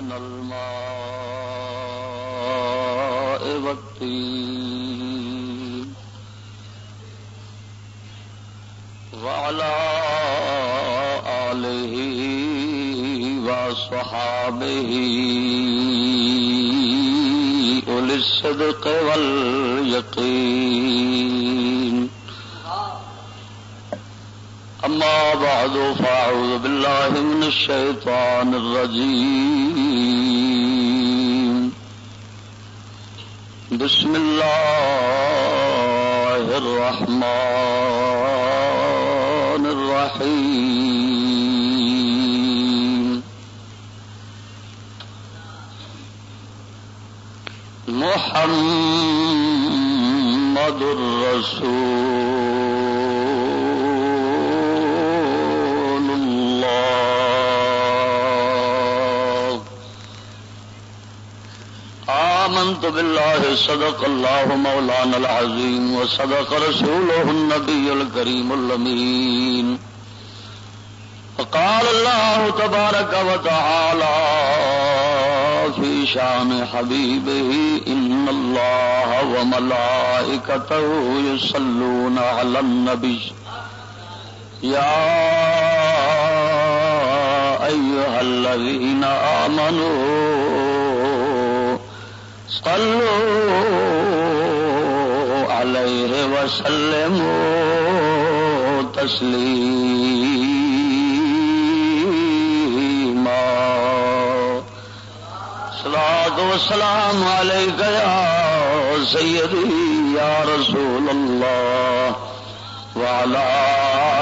من الماء والتين وعلى آله وصحابه أولي الصدق واليقين. أما بعد، فأعوذ بالله من الشيطان الرجيم. بسم الله الرحمن الرحيم محمد الرسول۔ آمنت بالله صدق الله مولانا العظيم، وصدق رسوله النبي الكريم اللمين فقال الله تبارك وتعالى في شان حبيبه، إن الله وملائكته يصلون على النبي. يا أيها الذين آمنوا صلوا عليه وسلموا تسليما صلاة والسلام عليك يا سيدي يا رسول الله وعلى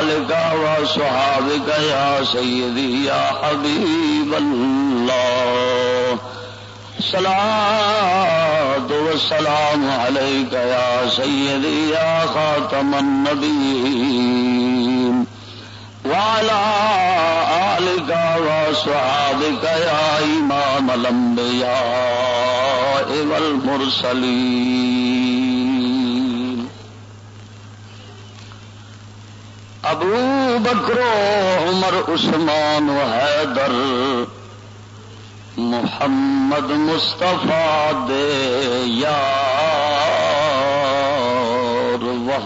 آلك وصحابك يا سيدي يا حبيب الله سلام دو سلام عليك يا سيدي، يا خاتم النبيين. وعلى آلك وصحابك يا إمام الأنبياء والمرسلين. أبو بكر عمر، عثمان وحيدر محمد مصطفیٰ دے یار وہ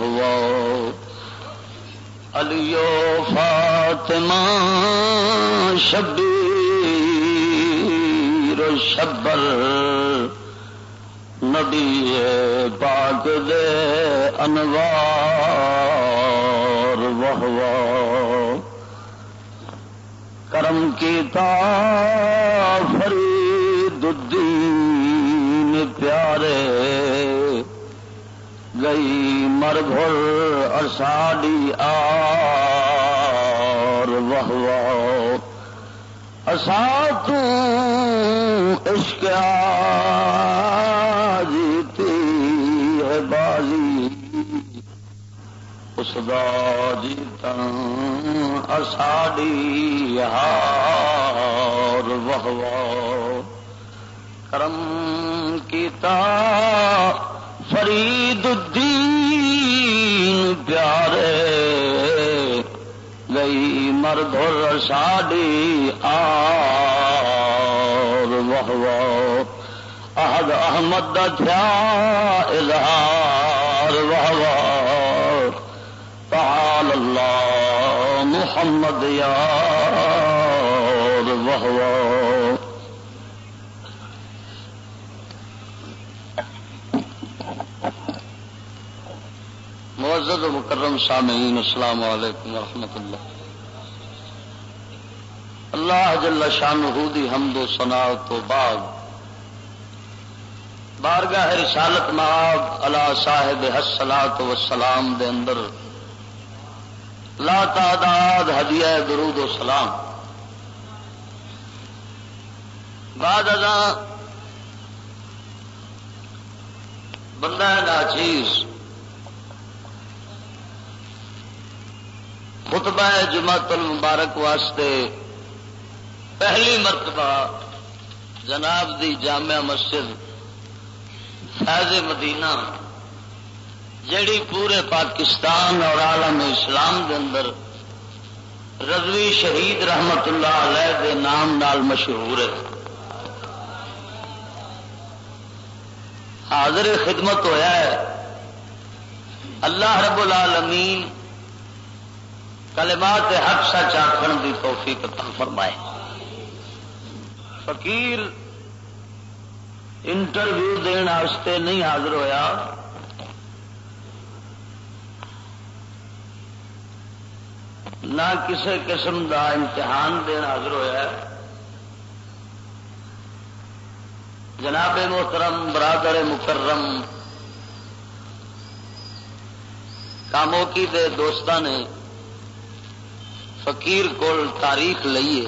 علیو فاطمہ شبیر شبر نبی پاک دے انوار وہ کرم کیتا فرید الدین پیارے گئی مر گھر ارساڈی آر وہ اسا عشق جیتی اس جیتا اساڑی ہار وہ کرم کیتا فرید الدین پیارے، گئی مردر ساڑی آر وہ احد احمد تھیا اظہار وہ تعال اللہ محمد یار وہ معزز و مکرم سامعین، السلام علیکم ورحمۃ اللہ۔ اللہ جل شان دی حمد و سنا تو بعد بارگاہ رسالت معاب اللہ صاحب حسلات و سلام دے اندر لا تعداد، ہدیہ درود و سلام. بعد ازاں بندہ ناچیز خطبہ جماعت المبارک واسطے پہلی مرتبہ جناب دی جامع مسجد فیض مدینہ جڑی پورے پاکستان اور عالم اسلام دے اندر رضوی شہید رحمت اللہ علیہ دے نام نال مشہور ہے۔ حاضر خدمت ہویا ہے۔ اللہ رب العالمین کلمات حق سچ آخر دی توفیق عطا فرمائے۔ فقیر انٹرویو دین واسطے نہیں حاضر ہویا۔ نہ کسی قسم دا امتحان دن حاضر ہوا جناب محترم، برادر مکرم کاموکی دے دوستان نے فقیر کول تاریخ لئیے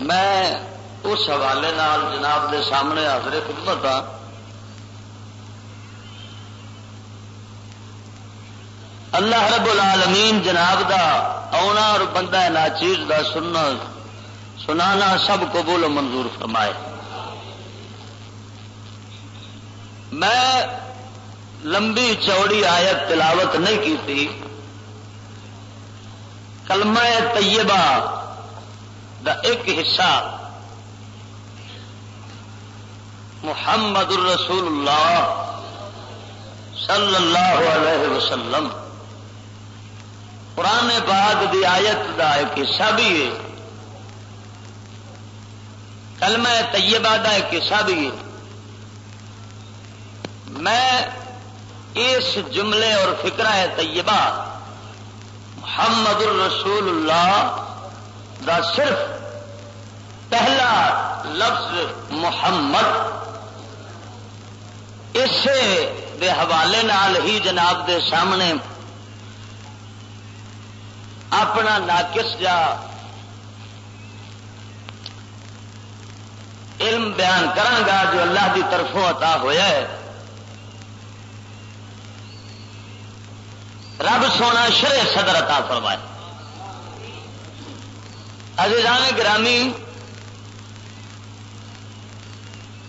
میں اس حوالے نال جناب دے سامنے حاضر خدمت ہاں۔ اللہ رب العالمین جناب دا آنا اور بندہ ناچیز دا سننا، سنانا سب قبول و منظور فرمائے۔ میں لمبی چوڑی آیت تلاوت نہیں کی تھی۔ کلمہ طیبہ دا ایک حصہ۔ محمد الرسول اللہ صلی اللہ علیہ وسلم۔ قرآن باغ دی آیت دا ایک حصہ بھی ہے۔ کلمہ طیبہ دا ایک حصہ بھی ہے۔ میں اس جملے اور فکرہ طیبہ محمد الرسول اللہ دا صرف پہلا لفظ محمد اسے دے حوالے نال ہی جناب دے سامنے اپنا ناقص جا علم بیان کرانگا جو اللہ کی طرفوں عطا ہوا ہے۔ رب سونا شرے صدر عطا فرمائے۔ عزیزان گرامی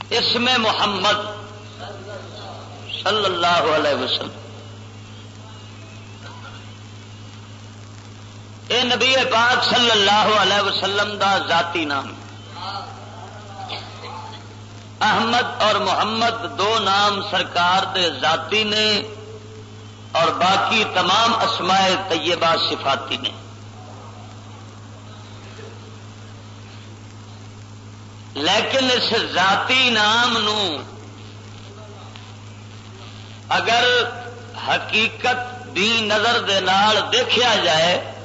اس میں محمد صلی اللہ علیہ وسلم۔ اے نبی پاک صلی اللہ علیہ وسلم دا ذاتی نام۔ احمد اور محمد دو نام سرکار دے ذاتی نے اور باقی تمام اسماء طیبہ صفاتی نے۔ لیکن اس ذاتی نام نو اگر حقیقت بھی نظر دے نال دیکھا جائے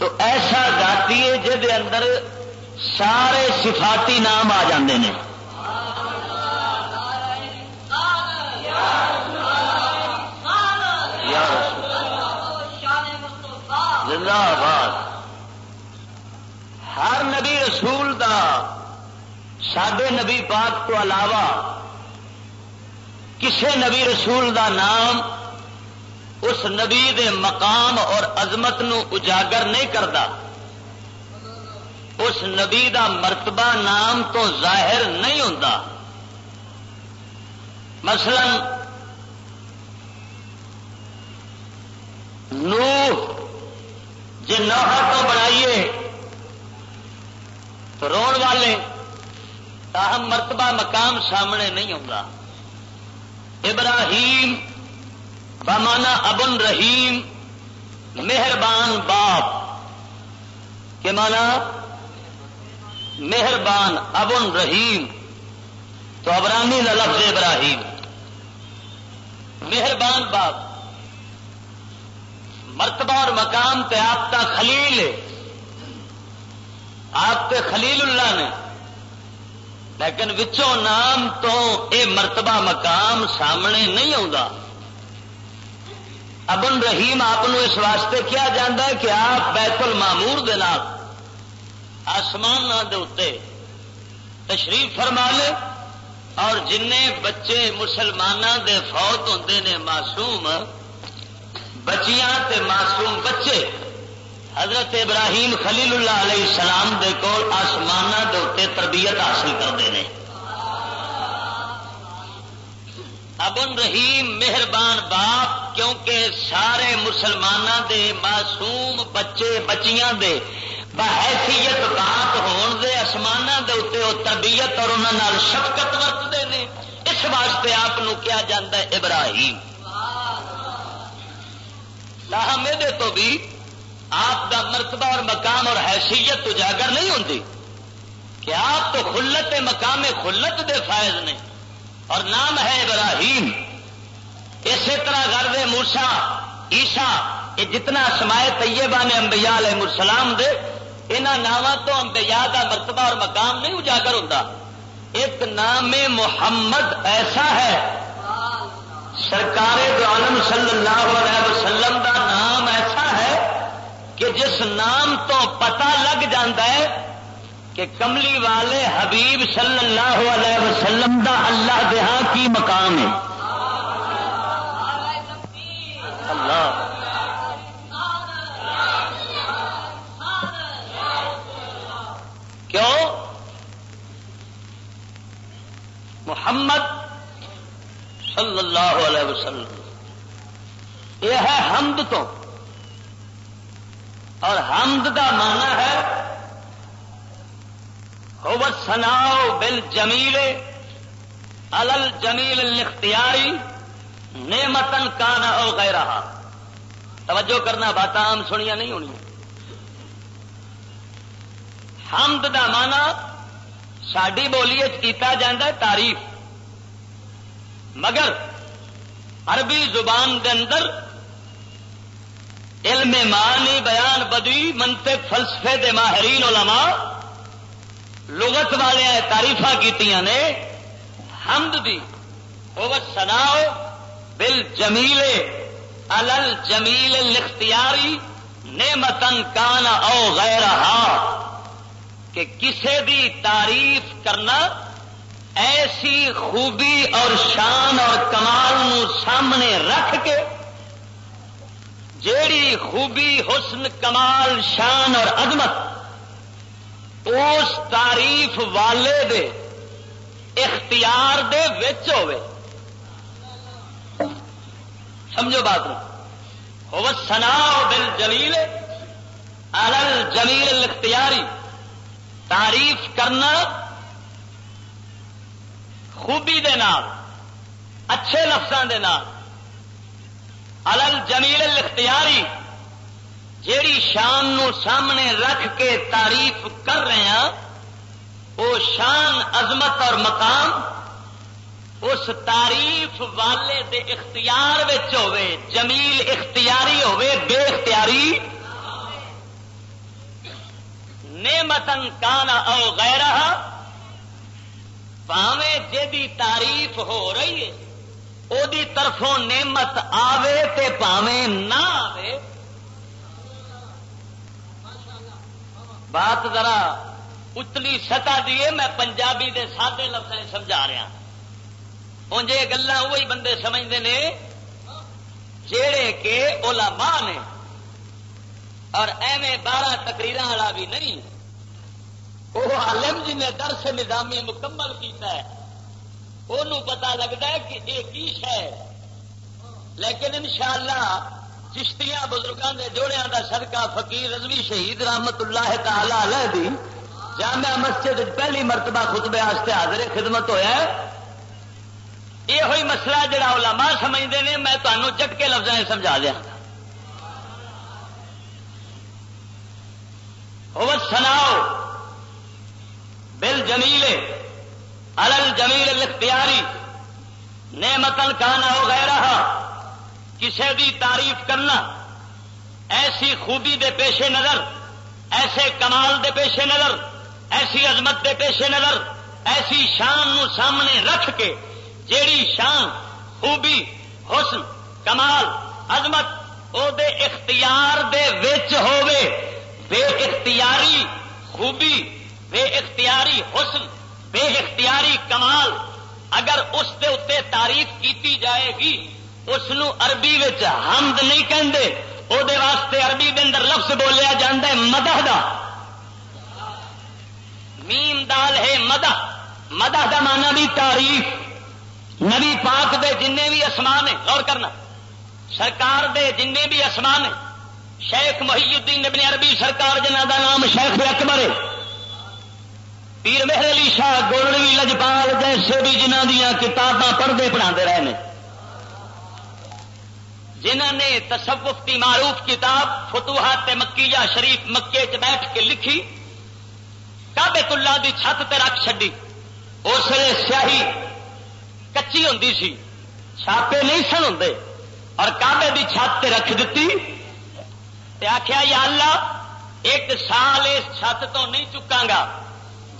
تو ایسا ذاتی ہے جہد اندر سارے صفاتی نام آ جاندے ہیں زندہ آباد۔ ہر نبی رسول دا سڈے نبی پاک تو علاوہ کسے نبی رسول دا نام اس نبی دے مقام اور عظمت نو اجاگر نہیں کرتا اس نبی دا مرتبہ نام تو ظاہر نہیں ہوتا مثلا، نوح جی نوحا تو بنائیے تو روڑ والے، تاہم مرتبہ مقام سامنے نہیں ہوگا ابراہیم بمانا ابن رحیم، مہربان باپ۔ کے مانا؟ مہربان ابن رحیم۔ تو ابرانی لفظ ابراہیم۔ مہربان باپ۔ مرتبہ اور مقام پہ آپ کا خلیل ہے۔ آپ کے خلیل اللہ نے۔ لیکن وچوں نام تو اے مرتبہ مقام سامنے نہیں آتا ابن رحیم آپ اس واسطے کیا جاتا ہے کہ آپ بیت المامور آسمان دے تشریف فرما لے اور جن بچے مسلمانوں دے فوت ہوتے نے معصوم، بچیاں تے معصوم بچے، حضرت ابراہیم خلیل اللہ علیہ السلام دے کول آسمان دے تربیت حاصل کرتے ہیں ابن رحیم مہربان باپ، کیونکہ سارے مسلمانوں دے، معصوم بچے، بچیاں دے بحیثیت بات ہون دے آسمان دے اتنے وہ تربیت اور انہوں شفقت ورتتے ہیں اس واسطے آپ کیا جاتا ہے؟ ابراہیم۔ لاہے تو بھی آپ کا مرتبہ اور مقام اور حیثیت اجاگر نہیں ہوتی کہ آپ تو خلت مقام خلت دے فائز نے۔ اور نام ہے ابراہیم۔ اسی طرح گھر موسا عیسا یہ جتنا سمائے طیبہ نے انبیاء علیہ السلام دے یہاں ناموں تو انبیاء کا مرتبہ اور مقام نہیں اجاگر ہوتا ایک نام محمد ایسا ہے۔ سرکار دو عالم صلی اللہ علیہ وسلم کا نام ایسا ہے کہ جس نام تو پتہ لگ جاتا ہے کہ کملی والے حبیب صلی اللہ علیہ وسلم دا اللہ دہاں کی مقام ہے اللہ کیوں محمد صلی اللہ علیہ وسلم۔ یہ ہے حمد تو۔ اور حمد کا مانا ہے ہوبت سناؤ بل جمیل الل جمیل لختیاری نعمتن کانا ہو گئے رہا توجہ کرنا بات عام سنیا نہیں ہونی۔ حمد کا مانا ساری بولی کیتا جا تعریف مگر عربی زبان دے اندر علم معنی بیان بدی منطق فلسفے دے ماہرین علماء لغت والے تاریف کی حمد دی سناؤ بل جمیل الل جمیل لختیاری نعمتن کان او غیر کہ کسے دی تعریف کرنا ایسی خوبی اور شان اور کمال نو سامنے رکھ کے جیڑی خوبی، حسن، کمال، شان اور عظمت اس تعریف والے دے، اختیار دے وچ ہوئے۔ سمجھو بات ہو سنا بل جلیل الل جمیل اختیاری تعریف کرنا خوبی دے نال، اچھے لفظوں دے نال الل جمیل اختیاری جیڑی شان نو سامنے رکھ کے تعریف کر رہے ہیں، وہ شان، عظمت اور مقام اس تعریف والے دے اختیار ہوے جمیل اختیاری ہوے بے اختیاری۔ نعمتن کانا او غیرہ پاوے جی تعریف ہو رہی ہے وہ طرفوں نعمت آوے تے پاوے نہ آوے۔ بات ذرا اتلی سطح دیے میں پنجابی دے سادے لفظ سمجھا رہا انجے گلا وہی بندے سمجھتے ہیں جڑے کہ علماء نے، اور ایویں بارہ تقریر والا بھی نہیں۔ وہ عالم جی نے درس نظامی مکمل کیتا ہے وہ پتا لگتا ہے کہ یہ کی ہے۔ لیکن انشاءاللہ چشتیاں بزرگوں کے جوڑیاں کا سدکا فقیر رضوی شہید رحمت اللہ تعالی علیہ دی جامع مسجد پہلی مرتبہ خطبے واسطے حاضر خدمت ہوا یہ ہوئی مسئلہ جڑا علماء سمجھتے ہیں میں تمہوں چٹ کے لفظ سمجھا دیا۔ سناؤ بل جمیل الل جمیل اختیاری نعمتن کانا ہو گئے رہا کسی بھی تعریف کرنا، ایسی خوبی دے پیش نظر، ایسے کمال دے پیش نظر، ایسی عظمت دے پیش نظر، ایسی شان نو سامنے رکھ کے، جیڑی شان، خوبی، حسن، کمال، عظمت، او دے اختیار دے وچ ہووے، بے اختیاری، خوبی بے اختیاری حسن، بے اختیاری کمال، اگر اس دے اتنے تعریف کیتی جائے گی، اس عربی حمد نہیں کہندے، او دے واسطے عربی دے اندر لفظ بولیا جاتا ہے مدہ دا۔ میم دال ہے مدہ مدہ دا مانا بھی تعریف، نبی پاک دے جن بھی اسمان ہے غور کرنا۔ سرکار دے جن بھی اسمان شیخ محی الدین ابن عربی سرکار جنہ کا نام شیخ اکبر پیر مہر علی شاہ گولوی لجپال جیسے بھی جنہ دیا کتاباں پڑھتے پڑھا رہے ہیں جنہ نے تصوف کی معروف کتاب فتوحات مکیہ شریف مکے چ بیٹھ کے لکھی کابے کلا دی چھت تے رکھ چڈی اس لیے سیاہی کچی ہوں سی، چھاپے نہیں سن ہوں اور کابے دی چھت تے رکھ دیتی تے آخیا یا اللہ، ایک سال اس چھت تو نہیں چکا گا۔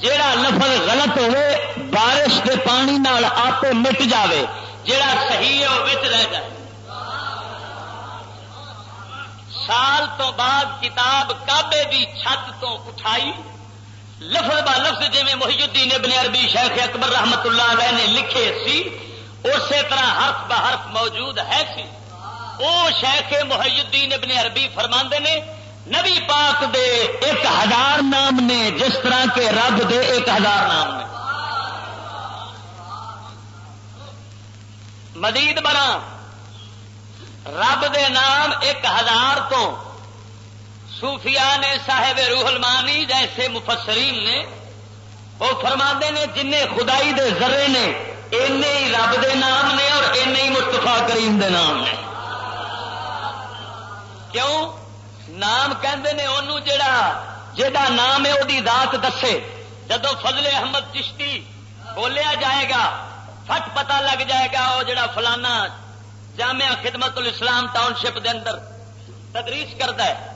جیڑا لفظ غلط ہوئے، بارش کے پانی نال آپ مٹ جاوے، جیڑا صحیح ہے وہ رہ جائے۔ سال تو بعد کتاب کابے دی چھت تو اٹھائی۔ لفظ با لفظ جی محی الدین ابن عربی شیخ اکبر رحمت اللہ علیہ نے لکھے سی، اسی طرح حرف بہ حرف موجود ہے سی۔ او شیخ محی الدین ابن عربی فرما نے نبی پاک دے ایک ہزار نام نے، جس طرح کے رب دے ایک ہزار نام نے۔ مزید بنا رب دے نام ایک ہزار تو صوفیاء نے، صاحب روح المانی جیسے مفسرین نے، وہ فرما نے جن خدائی دے ذرے نے این ہی رب دے نام نے اور این ہی مستفا کریم دے نام نے۔ کیوں؟ نام کہندے نے انہوں جڑا جا نام ہے وہ ذات دسے۔ جدو فضل احمد چشتی بولیا جائے گا فٹ پتا لگ جائے گا وہ جڑا فلانا جامعہ خدمت الاسلام ٹاؤن شپ دے اندر تدریس کرتا ہے۔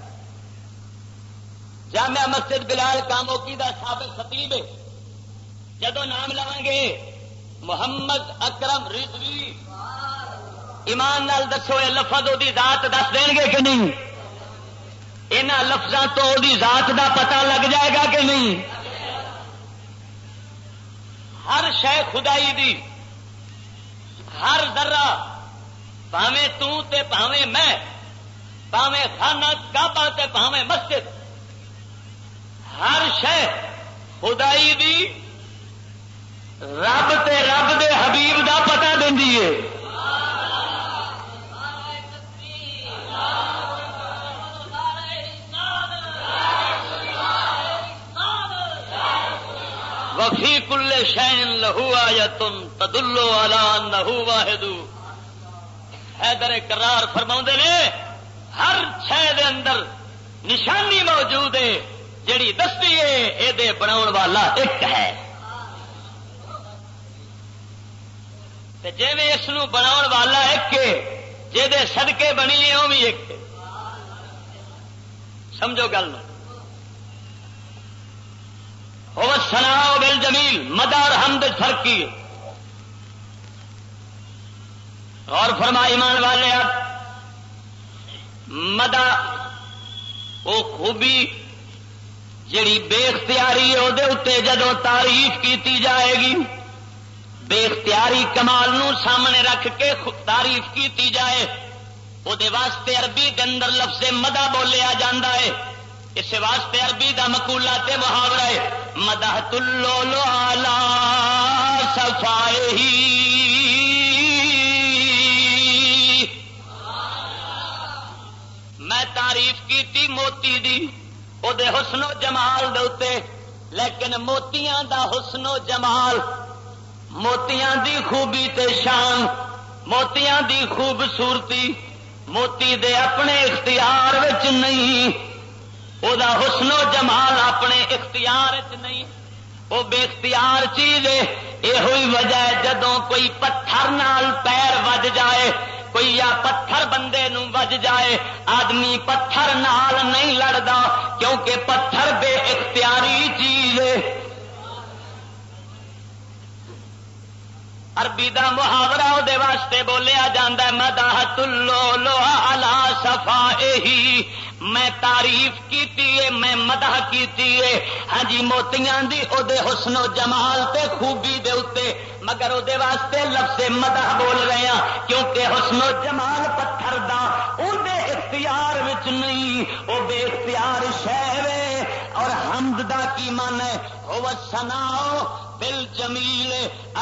جامعہ مسجد بلال کاموکی کا سابق خطیب ہے۔ جدو نام لوا گے، محمد اکرم رضوی۔ ایمان نال دسو یہ لفظ وہ ذات دس دیں گے کہ نہیں؟ ان لفظوں تو وہ ذات دا پتا لگ جائے گا کہ نہیں؟ ہر شہ خدائی دی، ہر ذرہ پاوے تے پاوے میں پاوے خانہ کعبہ تے پاوے مسجد۔ ہر شہ خدائی دی، رب تے رب دے حبیب دا پتا دینی ہے۔ وفی کل شین لہو آیا تم تدلو والا نہو واحد. حیدر کرار فرما نے، ہر شہ اندر نشانی موجود ہے، جیڑی دستی ہے یہ بنا والا ایک ہے۔ جی اس بنا والا ایک جی سدکے بنی ہے وہ بھی ایک سمجھو گل ہو سنا بل جمیل، مدار ہمد فرقی اور فرما ایمان والے مدا وہ خوبی جیڑی بے اختیاری ہے وہ جدو تعریف کی جائے گی، بے اختیاری کمال نو سامنے رکھ کے تعریف کی جائے۔ وہ واسطے عربی کے اندر لفظ مدا بولیا جا ہے۔ اس واسطے عربی دا مکولا تے محاورہ ہے۔ مدہ تلو لو آلہ صفائی میں تعریف کی موتی دی او دے حسن و جمال دے لیکن موتیاں دا حسن و جمال، موتیاں دی خوبی تے شان، موتیاں دی خوبصورتی، موتی دے اپنے اختیار وچ نہیں۔ او دا حسن و جمال اپنے اختیار چ نہیں وہ بے اختیار چیز ہے یہ وجہ ہے جدوں کوئی پتھر نال پیر وج جائے، کوئی یا پتھر بندے نو وج جائے، آدمی پتھر نال نہیں لڑتا کیونکہ پتھر بے اختیاری چیز اربی کا محاورہ وہ واسطے بولیا جا مدا تلو لو الا سفا میں تعریف کی میں مدح کی ہاں جی موتیاں دی او دے حسن و جمال تے خوبی دے اتے۔ مگر او دے واسطے لفظ مدح بول رہے ہیں کیونکہ حسن و جمال پتھر دا او دے اختیار وچ نہیں، او بے اختیار شہر اور حمد دا کی من ہے؟ او سناؤ۔ بل جمیل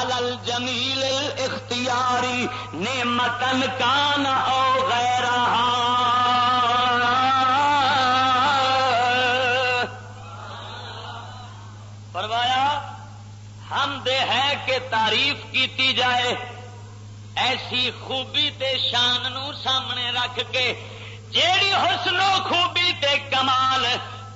الل جمیل اختیاری نعمتن کان او غیرہ فرمایا، ہم دے ہے کہ تعریف کیتی جائے، ایسی خوبی تے شان نو سامنے رکھ کے، جیڑی حسن و خوبی تے کمال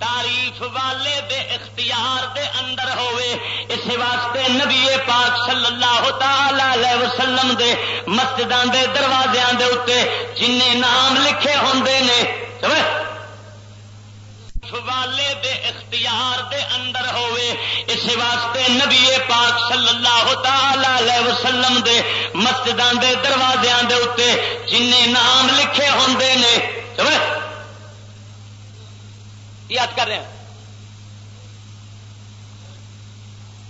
تعریف والے دے اختیار دے اندر ہوئے اس واسطے نبی پاک صلی اللہ تعالی وسلم دے مسجدان دے دروازے دے اتنے جن نام لکھے ہوں نے والے دے اختیار دے اندر ہوئے اس واسطے نبی پاک صلی اللہ تعالی وسلم دے مسجدان دے دروازے دے اتنے جن نام لکھے ہوں نے یاد کر رہے ہیں؟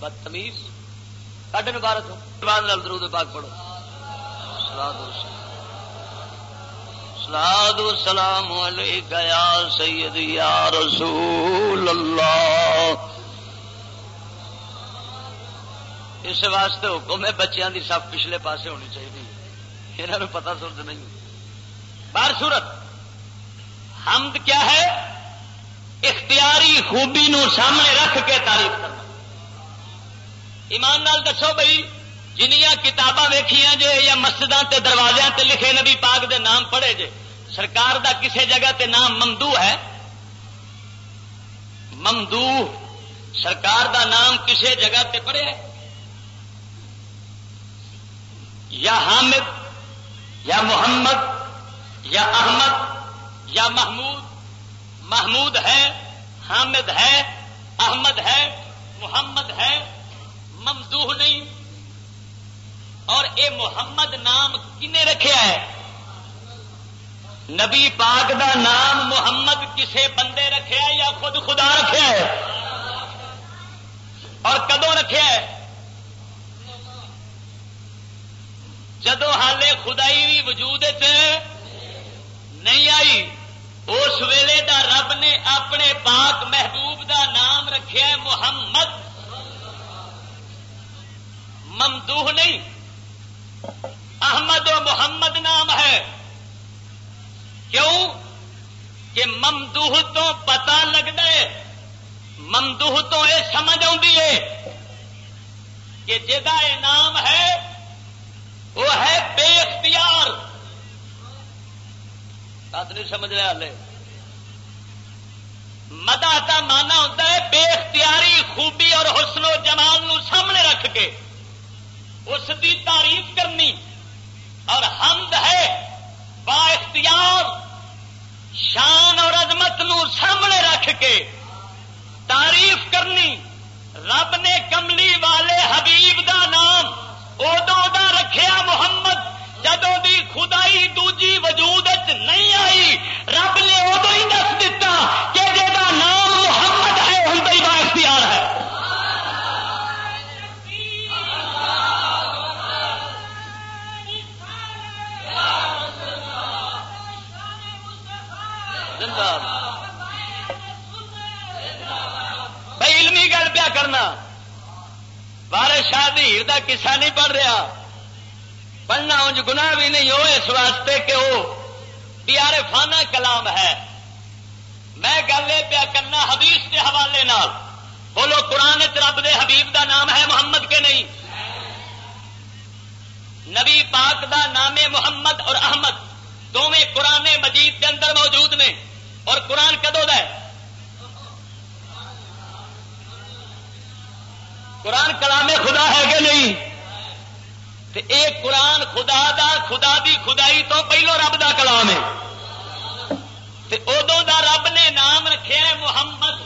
بدتمیز؟ کاڈے مبارک ہو درود پاک پڑھو۔ سلاد سلام۔ گیا سید یا رسول اللہ۔ اس واسطے حکم ہے بچیاں دی سب پچھلے پاسے ہونی چاہیے۔ یہاں پتا سرد نہیں۔ بار صورت حمد کیا ہے؟ اختیاری خوبی نو سامنے رکھ کے تعریف کرنا۔ ایمان نال دسو بھائی جنیا کتاباں ویخیا جے یا مسجد تے دروازے تے لکھے نبی پاک دے نام پڑھے جے، سرکار دا کسے جگہ تے نام ممدو ہے؟ ممدو سرکار دا نام کسے جگہ تے پڑھے ہے؟ یا حامد، یا محمد، یا احمد، یا محمود محمود ہے، حامد ہے، احمد ہے، محمد ہے ممدوح نہیں۔ اور اے محمد نام کنے رکھا ہے نبی پاک دا نام محمد کسے بندے رکھے یا خود خدا رکھا ہے اور کدو رکھا ہے جدو حالے خدائی بھی وجود نہیں آئی اس ویلے دا رب نے اپنے پاک محبوب دا نام رکھے محمد۔ ممدوح نہیں۔ احمد و محمد نام ہے۔ کیوں؟ کہ ممدوح تو پتا لگتا ہے۔ ممدوح تو یہ سمجھ آتی ہے کہ جا نام ہے، وہ ہے بے اختیار۔ بات نہیں سمجھ رہے ہلے مدا مانا ہوتا ہے بے اختیاری، خوبی اور حسن و جمال نو سامنے رکھ کے۔ اس کی تعریف کرنی۔ اور حمد ہے، با اختیار، شان اور عظمت نو سامنے رکھ کے۔ تعریف کرنی۔ رب نے کملی والے حبیب دا نام ادو دا رکھیا محمد۔ جدو بھی خدائی دوجی وجود نہیں آئی، رب نے ادو ہی دس دیتا کہ جا نام محمد ہے ہوں تو با اختیار ہے۔ بھائی، علمی گل پیا کرنا۔ بارش شادی کا کسا نہیں پڑھ رہا۔ پڑھنا انج گنا بھی نہیں ہو اس واسطے کہ وہ پیارے فانا کلام ہے۔ میں گل یہ پیا کرنا حدیث کے حوالے نال۔ بولو قرآن رب دے حبیب دا نام ہے محمد کے نہیں؟ نبی پاک دا نام محمد اور احمد۔ دونیں قرآن مجید کے اندر موجود نے۔ اور قرآن کدو ہے؟ قرآن کلام خدا ہے کہ نہیں؟ اے قرآن خدا دا، خدا دی خدائی تو پہلو رب دا کلام ہے۔ ادو دا رب نے نام رکھے محمد۔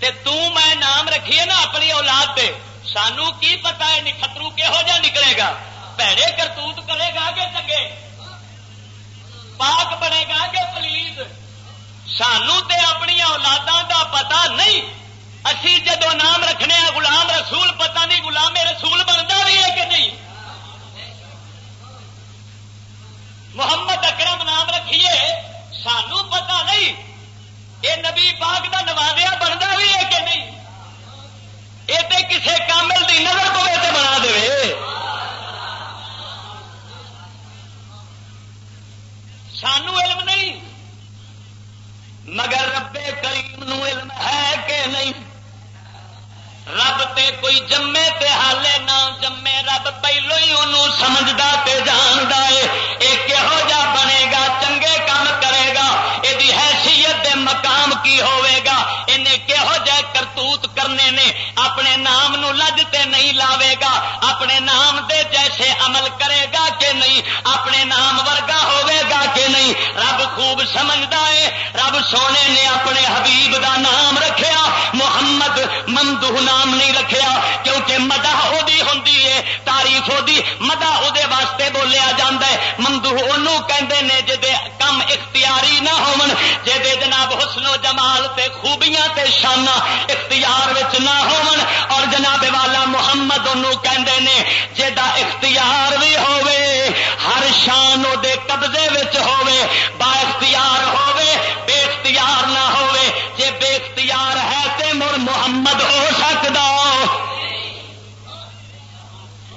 تے تو میں نام رکھیے نا اپنی اولاد پہ۔ سانو کی پتا ہے، نکھترو کہہو جا نکلے گا۔ پیڑے کرتوت کرے گا کہ چنگے پاک بنے گا کہ پلیز؟ سانو تے اپنی اولاداں دا پتا نہیں۔ اسی جدو نام رکھنے غلام رسول، پتہ نہیں غلام رسول بنتا بھی ہے کہ نہیں محمد اکرم نام رکھیے، سانو پتا نہیں یہ نبی پاک کا نوازیا بنتا بھی ہے کہ نہیں۔ یہ کسی کامل کی نظر پوے تو بنا دے۔ سانو علم نہیں، مگر ربے کریم نو علم ہے کہ نہیں۔ رب تے کوئی جمے تے حالے نہ جمے، رب پہلو ہی انہوں سمجھدا تے جاندا ہے۔ اپنے نام نو لج تے نہیں لاوے گا، اپنے نام دے جیسے عمل کرے گا کہ نہیں، اپنے نام ورگا ہوے گا کہ نہیں؟ رب خوب سمجھتا ہے، رب سونے نے اپنے حبیب دا نام رکھیا، محمد ممدو نام نہیں رکھیا، کیونکہ مدہ وہی ہوں تاریف وہی مدہ وہ واسطے بولیا جا ممدو کہندے نے جدے کم اختیاری نہ ہون جناب حسن و جمال تے خوبیاں تے شانہ اختیار وچ نہ ہون، اور جناب والا محمد انہوں کہندے نے جدا اختیار بھی ہوے ہر شان دے قبضے وچ ہوے با اختیار ہوے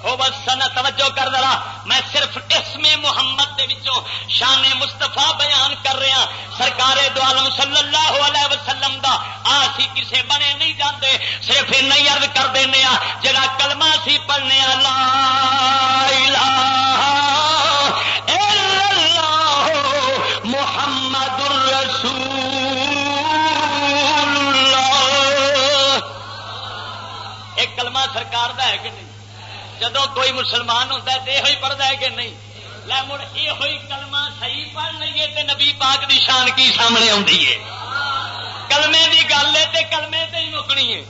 سن توجہ کر دلا میں صرف اسم محمد دے وچوں شان مستفا بیان کر رہا سرکار دو عالم صلی اللہ علیہ وسلم دا آسی کسے بنے نہیں جاندے، صرف نہیں عرض کر دینا ہاں، جڑا کلمہ سی پڑھنے لا الہ الا اللہ محمد الرسول ایک کلمہ سرکار دا ہے کہ نہیں؟ جدو کوئی مسلمان ہوتا ہے تو یہ پڑھتا ہے کہ نہیں؟ لے مڑ یہ کلمہ صحیح پڑھ لیے تو نبی پاک دی شان کی سامنے آتی ہے۔ کلمے کی گل ہے تو کلمے سے ہی مکنی ہے۔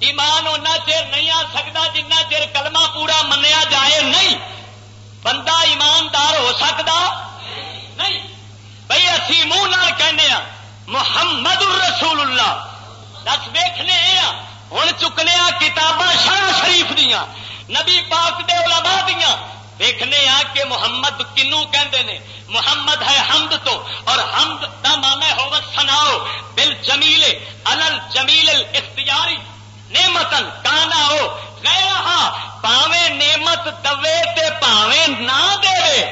ایمان اُنہ چر نہیں آ سکتا جنہ چر کلمہ پورا منیا جائے نہیں۔ بندہ ایماندار ہو سکتا نہیں۔ بھائی اسی منہ کہنے ہاں محمد الرسول اللہ دس ویخنے ہوں چکنے ہاں کتاباں شاہ شریف دیا نبی پاک دے علماء دیا دیکھنے آ کہ محمد کنو کہندے نے؟ محمد ہے حمد تو، اور حمد دا مانا ہو سناؤ بل جمیل الل جمیل اختیاری نعمتن کانا ہو گیا پاوے نعمت دے تے پاوے نہ دے۔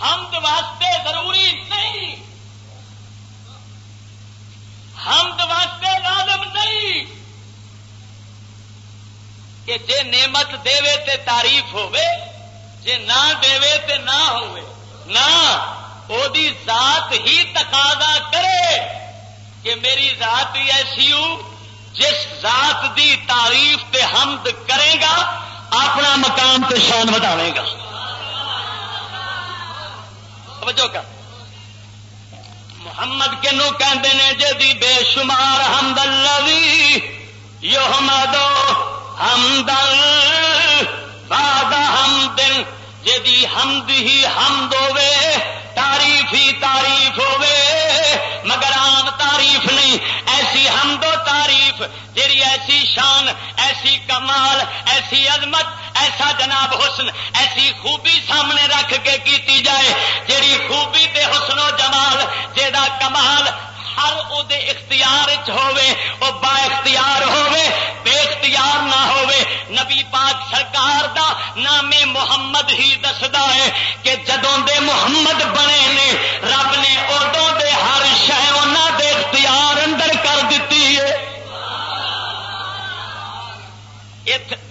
حمد واسطے ضروری نہیں۔ حمد واسطے لازم نہیں۔ کہ جے نعمت دے تے تعریف ہوے جے نہ دے تے نہ ہوے نہ او دی ذات ہی تقاضا کرے کہ میری ذات ہی ایسی ہو، جس ذات دی تعریف تے حمد کرے گا، اپنا مقام تے شان بتاوے گا۔ توجہ کر۔ محمد کنو کہندے نے جدی بے شمار حمد اللہ یحمدو حمدن بعد جدی حمد ہی حمد ہوے تعریف ہی تعریف ہوے مگر عام تعریف نہیں، ایسی حمد و تعریف جیڑی ایسی شان، ایسی کمال، ایسی عظمت، ایسا جناب حسن، ایسی خوبی سامنے رکھ کے کیتی جائے، جیڑی خوبی تے حسن و جمال، جیڑا کمال ہر وہ اختیار ہوے وہ با اختیار ہوے بے اختیار نہ ہوے نبی پاک سرکار دا نام محمد ہی دسدا ہے کہ جدوں دے محمد بنے نے، رب نے ادوں دے ہر شہ انہوں دے اختیار اندر کر دیتی ہے۔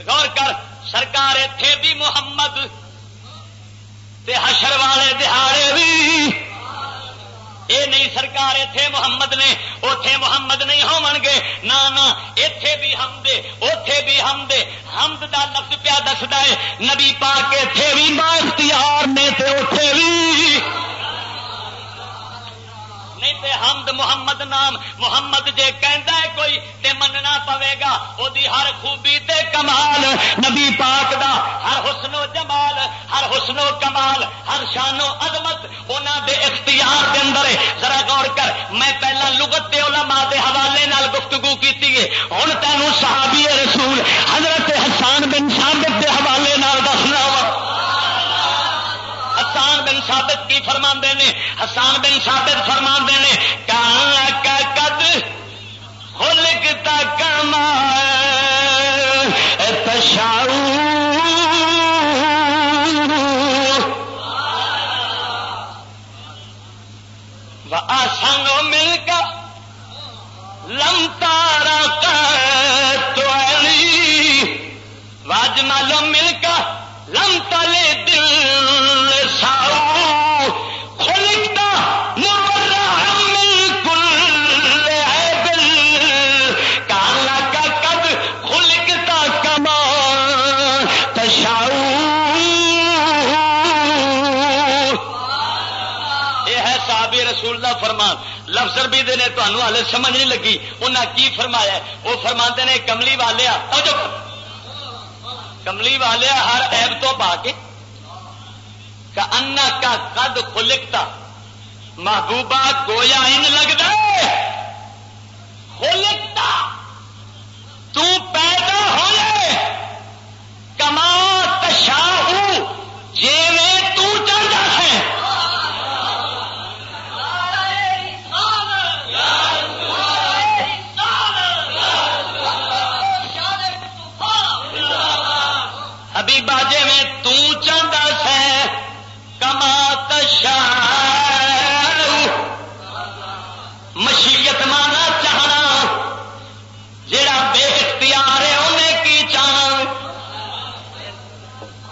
غور کر، سرکار اتے بھی محمد، تے حشر والے دہاڑے بھی اے نہیں سرکار اتے محمد نے اتے محمد نہیں ہون گے نہ اتے بھی حمد اتے بھی حمد حمد دا لفظ پیا دستا ہے، نبی پاک اتے بھی با اختیار نے تے اتے بھی نہیں تے حمد محمد نام، محمد جے کہندا ہے کوئی تے مننا پوے گا او دی ہر خوبی تے کمال، نبی پاک دا ہر حسن و جمال، ہر حسن و کمال، ہر شان و عظمت انہاں دے اختیار دے اندر ہے۔ ذرا غور کر، میں پہلا لغت دے علماء دے حوالے نال گفتگو کیتی ہے۔ ہن تینوں صحابی رسول حضرت حسان بن ثابت دے حوالے نال دسنا وا حسان بن ثابت کی فرما نے، حسان بن ثابت فرما نے کا کد خلکتا کما تشاؤ لفظ بھی نے تمہوں ہالے سمجھ نہیں لگی۔ انہیں کی فرمایا؟ وہ فرما نے کملی والے کملی والے ہر ایب تو پا کے انا کا قد خلکتا محبوبہ گویا ان لگتا خلکتا تو پیدا ہوئے کما تشاہ جی میں تو چاہتا ہے ابھی باجے میں تاہتا سے کما تشا مشیت مانا چاہنا جڑا بے اختیار ہے انہیں کی چاہنا.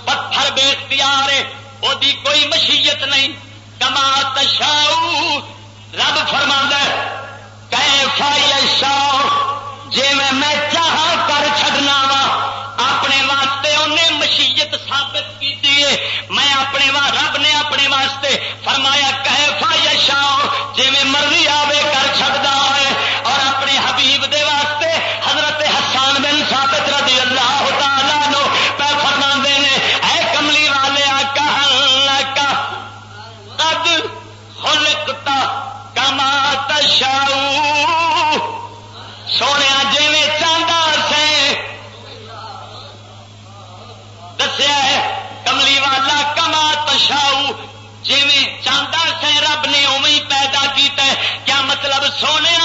پتھر بے اختیار ہے وہ کوئی مشیت نہیں. کما تشاؤ رب فرما کیفا یشا جی میں میں چاہ کر چڈنا وا، اپنے واسطے انہیں مشیت ثابت کی میں اپنے وا رب نے اپنے واسطے فرمایا کیفا یشا جی میں مرضی آوے کر چڑتا ہے اور اپنے حبیب دے واسطے حضرت حسان بن ثابت رضی اللہ تعالیٰ نو پہ فرما نے، اے کملی والے آکا کا قد خلقتا کما تشاؤ۔ سونے جی میں چاہتا سے دسیا کملی والا کما تشاؤ جی چاہتا سے رب نے اوی پیدا کیتا ہے کیا مطلب سونے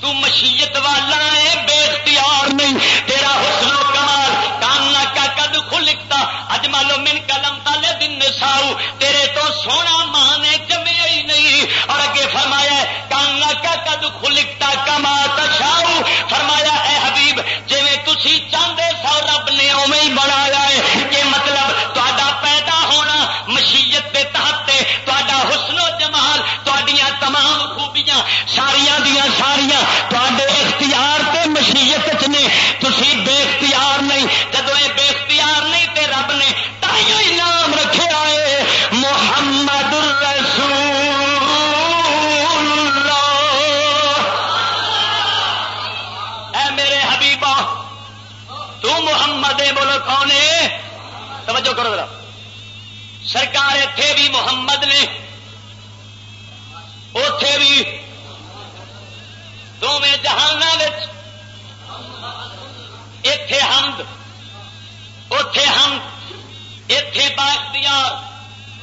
تو مشیت والا ہے بے اختیار نہیں تیرا حسن و کمال کامنا کا کد خلکتا اج مالو من قلم تالے دن ساؤ تیرے تو سونا ماں نے جمے ہی نہیں اور اگے فرمایا کامنا کا کد خلکتا کما تشاؤ فرمایا اے حبیب جی تھی چاہتے سو رب نے اوے ہی دیا ساریا تے اختیار تے مشیت چ نے تھی بے اختیار نہیں جدو یہ بے اختیار نہیں تے رب نے تائیوں ہی نام رکھے آئے۔ محمد الرسول اے میرے حبیبا، تو محمد بولو کون ہے؟ توجہ کرو ذرا۔ سرکار اتے بھی محمد نے اتے بھی دونوں جہان اتے حمد اتے حمد اتے باختیار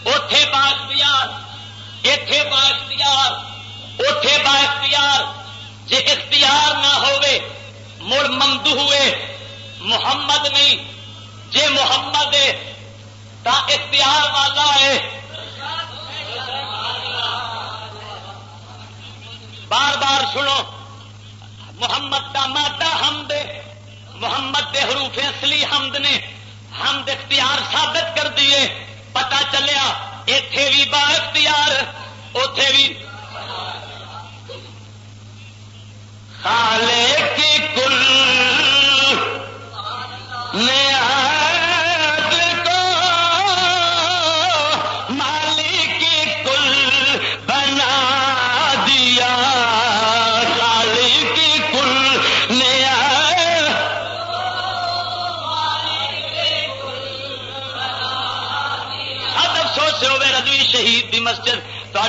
اتے باختیار اتے باختیار اتے باختیار جی اختیار نہ ہوئے مڑ ممد ہوئے محمد نہیں جے محمد ہے، تا اختیار والا ہے۔ بار بار سنو۔ محمد کا مادہ حمد محمد کے حروف اصلی حمد نے حمد اختیار ثابت کر دیے۔ پتا چلیا اتے بھی با اختیار اتے بھی خالق کی کل کو مسجد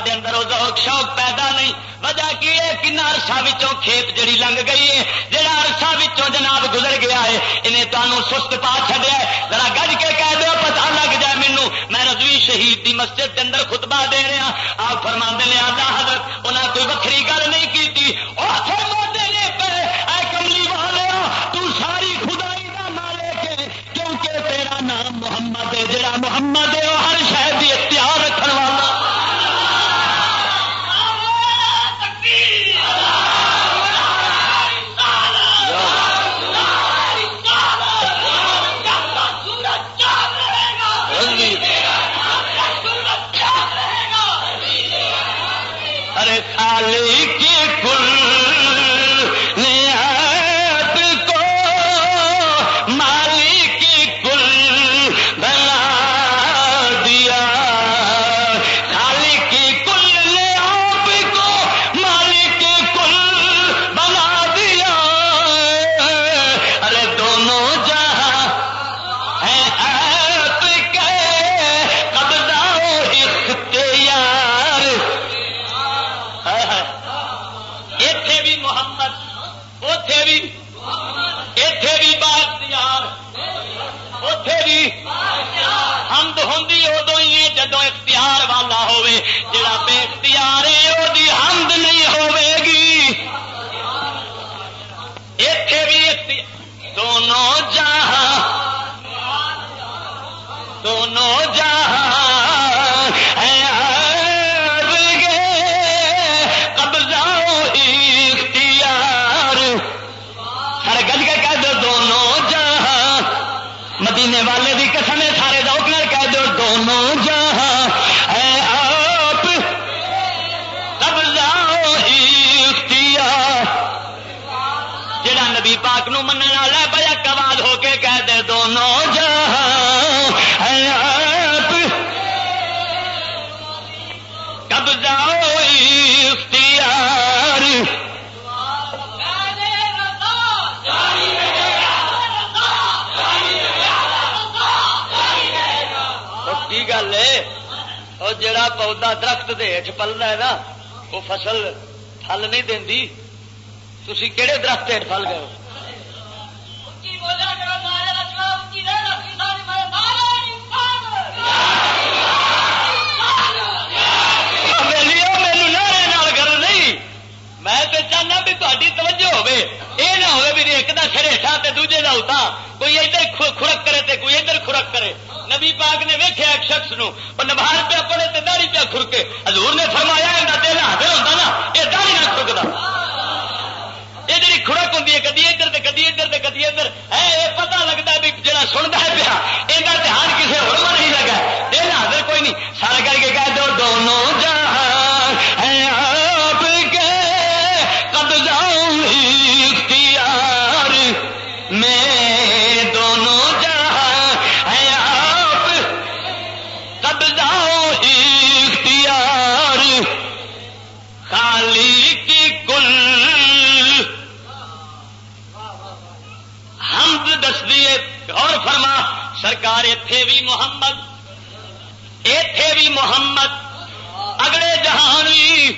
تے اندر وہ ذوق، شوق پیدا نہیں۔ وجہ کی ہے؟ کن عرصہ وچوں کھیت جڑی لنگ گئی ہے؟ جہاں عرصہ وچوں جناب گزر گیا ہے؟ انہیں تمہوں سست پا چڈیا ذرا گج کے کہہ دو پتا لگ جائے مینو میں رضوی شہید دی مسجد کے اندر خطبہ دے رہا۔ آپ فرما نے، آدھا حضرت انہیں کوئی وکری گل نہیں کی کملی والے، تو ساری خدائی کا مالک ہے کیونکہ تیرا نام محمد ہے، جڑا محمد ہے وہ ہر شہر کی اختیار پھل نہیں دینی۔ تھی کہڑے درخت ہٹ پل گئے میں تو چاہنا بھی تاری توجہ ہوے یہ نہ ہوے بھی ایک دا سر ہٹا دوجے کا اتنا کوئی ادھر خورک کرے تے کوئی ادھر خورک کرے۔ نبی پاک نے ویکیا ایک شخص نو نبھار پیا پڑے تو داری پیا خرکے حضور نے فرمایا سرکار اتے بھی محمد اتے بھی محمد، اگلے جہان بھی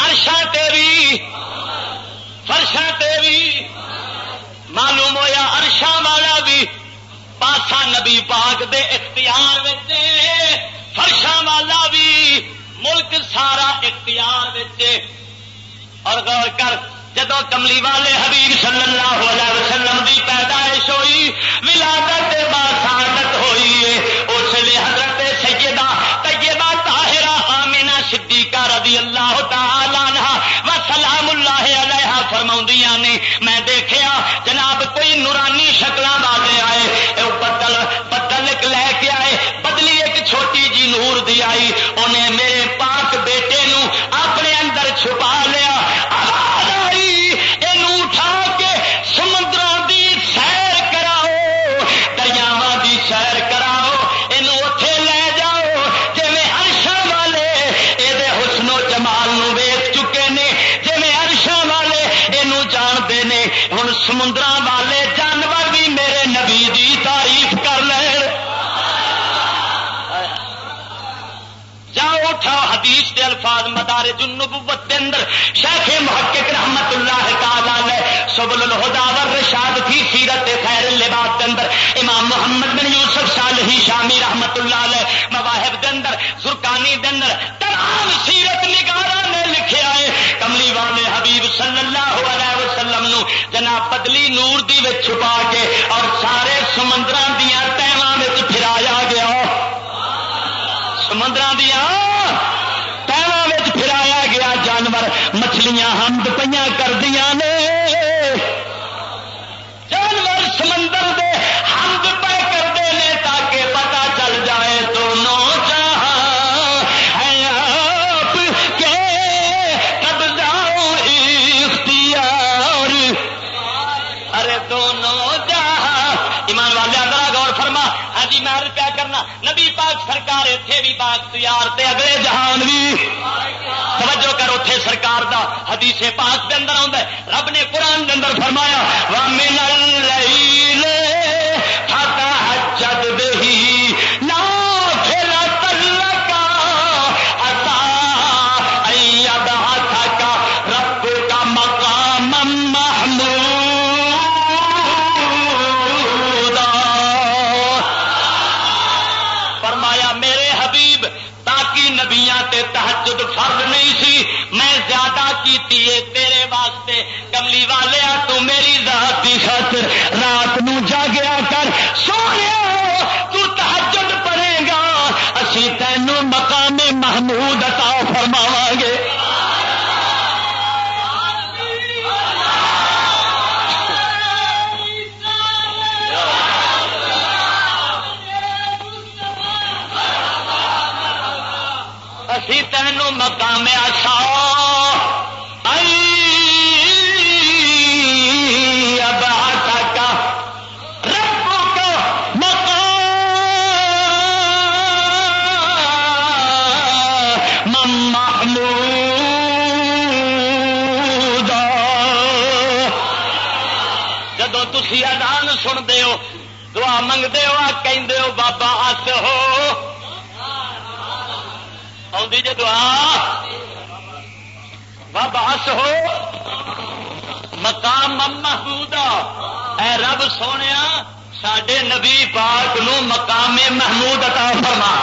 ارشا بھی فرشا بھی معلوم ہوا ارشا والا بھی پاسا نبی پاک دے اختیار فرشا والا بھی ملک سارا اختیار اور غور کر جدو کملی والے حبیب صلی اللہ علیہ وسلم دی پیدائش ہوئی ولادت باسادت الفاظ مدار النبوت دے اندر شیخ محقق رحمت اللہ تعالی علیہ سبل الہدا والرشاد فی سیرت خیر اللباس دے اندر۔ امام محمد بن یوسف صالحی شامی رحمت اللہ علیہ مواہب دے اندر، زرکانی دے اندر تمام سیرت نگارا نے لکھے آئے۔ کملی والے حبیب صلی اللہ علیہ وسلم نو جناب بدلی نور دی وچ چھپا کے اور سارے سمندر دیا تہواں پھرایا گیا۔ سمندر دیا تہواں پھرایا گیا جانور مچھلیاں ہم پہ کر دیا نے نبی پاک سرکار اتے بھی پاک تیار تے اگلے جہان بھی. توجہ کر اتے سرکار دا حدیث پاک کے اندر آ رب نے قرآن کے اندر فرمایا وامن حجت نہیں میں زیادہ تیرے واسطے۔ کملی والے تو میری ذات کی خاطر رات نو جاگیا کر۔ سونے تو تحجد پڑے گا۔ اسی تینوں مقام محمود عطا فرماوا۔ مقام آسا آدھی دعا۔ بابا ہس ہو۔ مقام محمود اے رب سونے سڈے نبی پاک نو مقام محمود عطا فرما۔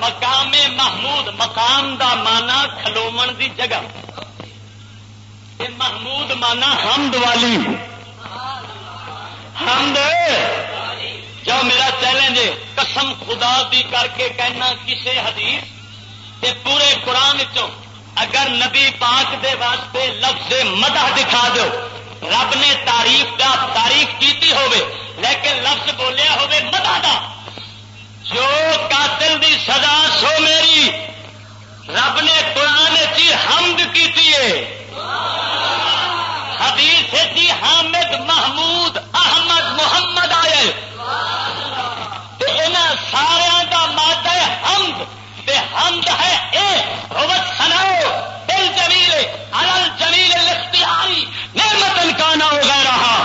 مقام محمود، مقام دا مانا کھلومن دی جگہ۔ محمود مانا حمد والی۔ حمد؟ جو میرا چیلنج قسم خدا دی کر کے کہنا کسی حدیث تے پورے قرآن چ اگر نبی پاک دے واسطے لفظ مدح دکھا دو، رب نے تعریف دا تعریف کیتی ہوئے لیکن لفظ بولیا ہوئے مدح دا۔ جو قاتل دی سزا سو میری، رب نے قرآن چی حمد کیتی ہے۔ حدیث جی حامد محمود احمد محمد آئے۔ سارا کا ماد ہے حمد حمد ہے اے روت سناؤ دل جمیل الل جمیل لختیاری نعمت انکانا ہو رہا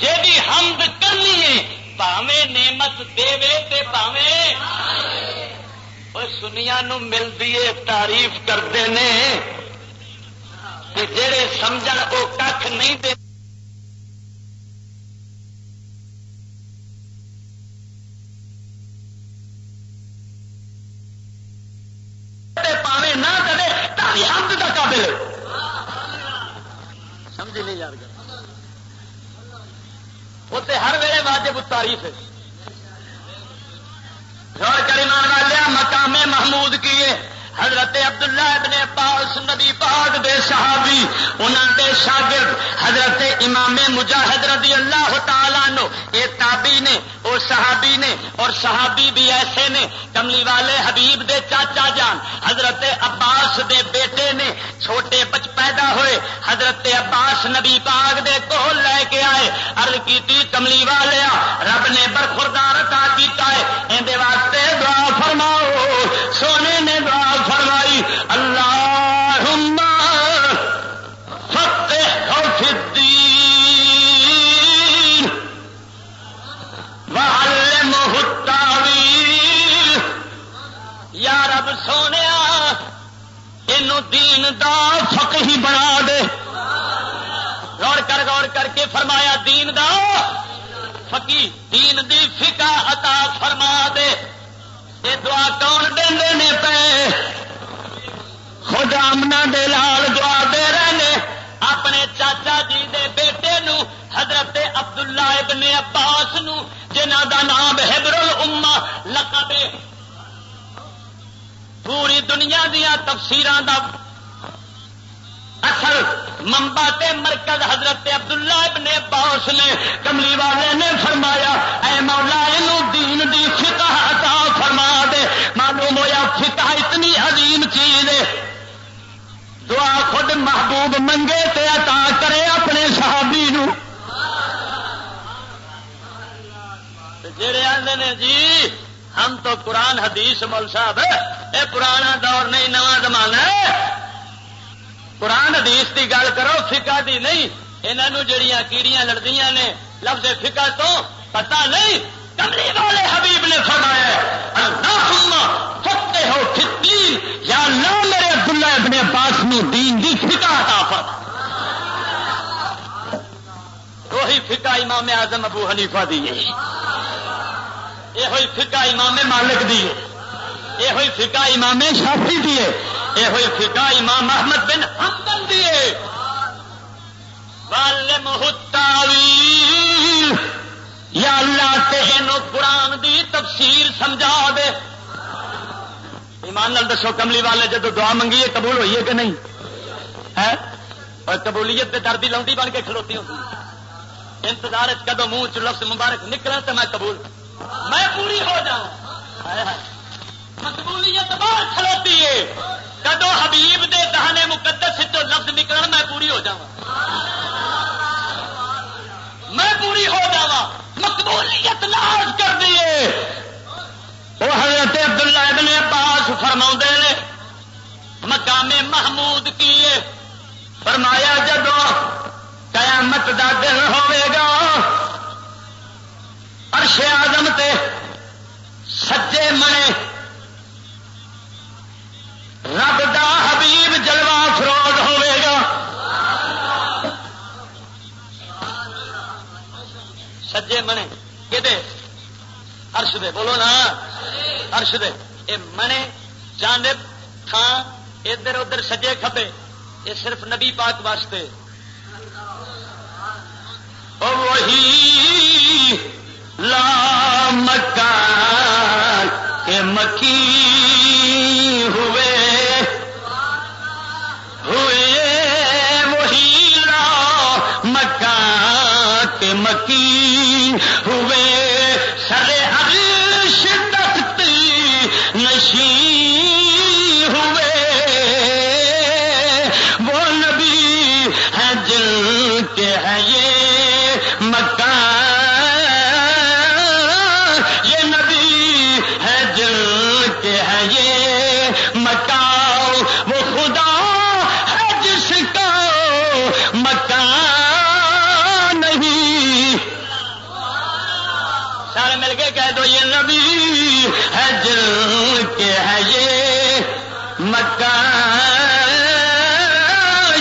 یہ بھی حمد کرنی ہے۔ پاوے نعمت دے تے پاوے سنیا نو ملتی ہے تعریف کرتے ہیں جڑے سمجھ وہ کھ نہیں دے کرے پاوے نہ کرے تاری حمد کا قابل۔ سمجھ نہیں یار وہ ہر ویلے واجب تعریف ہے۔ اور کریمان والے مقام محمود کیے حضرت عبداللہ ابن عباس نبی پاک دے صحابی انہوں دے شاگرد حضرت امام مجاہد رضی اللہ تعالیٰ نو یہ تابی نے، وہ صحابی نے، اور صحابی بھی ایسے نے، کملی والے حبیب دے چاچا جان، حضرت عباس دے بیٹے نے، چھوٹے بچ پیدا ہوئے، حضرت عباس نبی پاک دے کول لے کے آئے ارد کی کملی والے رب نے برخوردار عطا کیتا ہے اندے واسطے دعا فرماؤ، سونے نے سونے یہ دین دا فقہی بنا دے۔ غور کر غور کر کے فرمایا، دین دا فقی، دین دی فقہ عطا فرما دے۔ یہ دعا کون دے پے؟ خود آمنا دے لال دعا دے رہے اپنے چاچا جی دے بیٹے نو، حضرت عبداللہ ابن عباس نو، جنہ دا نام ہبر اما لقب پوری دنیا دیا تفسیران دا اصل ممبا تے مرکز حضرت عبداللہ ابن عباس نے کملی والے نے فرمایا، اے مولا دین دی فقہ عطا فرما دے۔ معلوم ہوا فقہ اتنی عظیم چیز ہے۔ دعا خود محبوب منگے تے عطا کرے اپنے صحابی نو۔ جڑے آدھے نے جی ہم تو قرآن حدیث مول صاحب یہ پرانا دور نہیں، نواں زمانہ قرآن حدیث کی گل کرو فکا دی نہیں۔ انہوں جڑیاں کیڑیاں لڑدیاں نے لفظ فکا تو پتا نہیں۔ کملی والے حبیب نے فرمایا سکتے ہو کتنی یا نہ میرے عبداللہ ابن عباس نو دین دی فکا عطا فرما۔ وہی فکا امام اعظم ابو حنیفہ دی یہ ہوئی فکا امام مالک دی یہ ہوئی فکا امام شافی دی یہ ہوئی فکا امام محمد بن حمدن دی محتاوی یا اللہ تینو قرآن دی تفسیر سمجھا دے۔ ایمان نال دسو کملی والے جب دعا منگی ہے، قبول ہوئی ہے کہ نہیں؟ ہے؟ اور قبولیت دردی لونڈی بن کے کھلوتی ہوتی انتظار کدو منہ چ لفظ مبارک نکلا تو میں قبول۔ میں پوری ہو جاؤں۔ مقبولیت باہر کھلوتی ہے۔ کدو حبیب دے دہانے مقدس جو لفظ نکل میں پوری ہو جاؤں میں پوری ہو جا مقبولیت ناز کر دیے وہ حضرت عبداللہ ابن عباس فرما نے، مقام محمود کیے۔ فرمایا، جدو قیامت دا دن ہوئے گا عرش آدم تے سجے منے۔ رب دا حبیب جلوہ فروغ ہوئے گا۔ سجے منے۔ کہ ارش دے۔ بولو نا۔ ارش دے۔ اے منے جانب تھان ادھر ادھر سجے کھبے یہ صرف نبی پاک واسطے۔ وہی لا مکان کے مکی ہوئے۔ ہوئے وہی لا مکان کے مکی ہوئے۔ کے ہے یہ مکہ،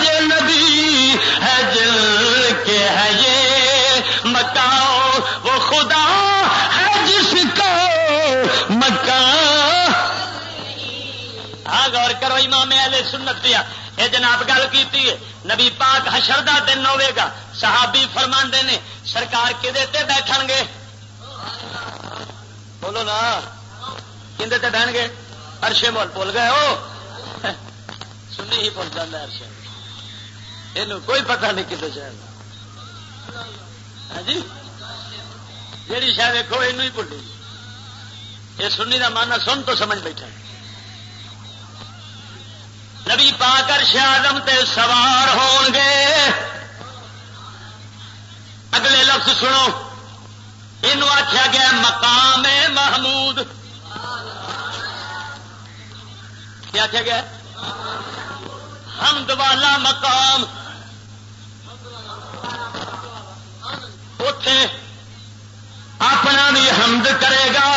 یہ نبی ہے جل کے ہے یہ مکہ، وہ خدا ہے جس کو مکہ۔ ہاں غور کرو، امام اہل سنت دیا۔ یہ جناب، گل کیتی ہے۔ نبی پاک حشر دا دن ہوے گا۔ صحابی فرما نے، سرکار کدے بیٹھ گے؟ بولو نا۔ کھے بہن گے؟ ارشے مول بول گئے ہو؟ سنی ہی پہنچ جاتا ارشے یہ کوئی پتہ نہیں کتنے شہر ہاں جی؟ جیڑی شاید دیکھو یہ بھولی یہ سنی کا مانا سن تو سمجھ بیٹھا۔ نبی پا کر شادم تے سوار ہون گے۔ اگلے لفظ سنو۔ یہ آخیا گیا مقام محمود۔ کیا آخیا گیا؟ حمد والا مقام۔ اتے اپنا بھی حمد کرے گا۔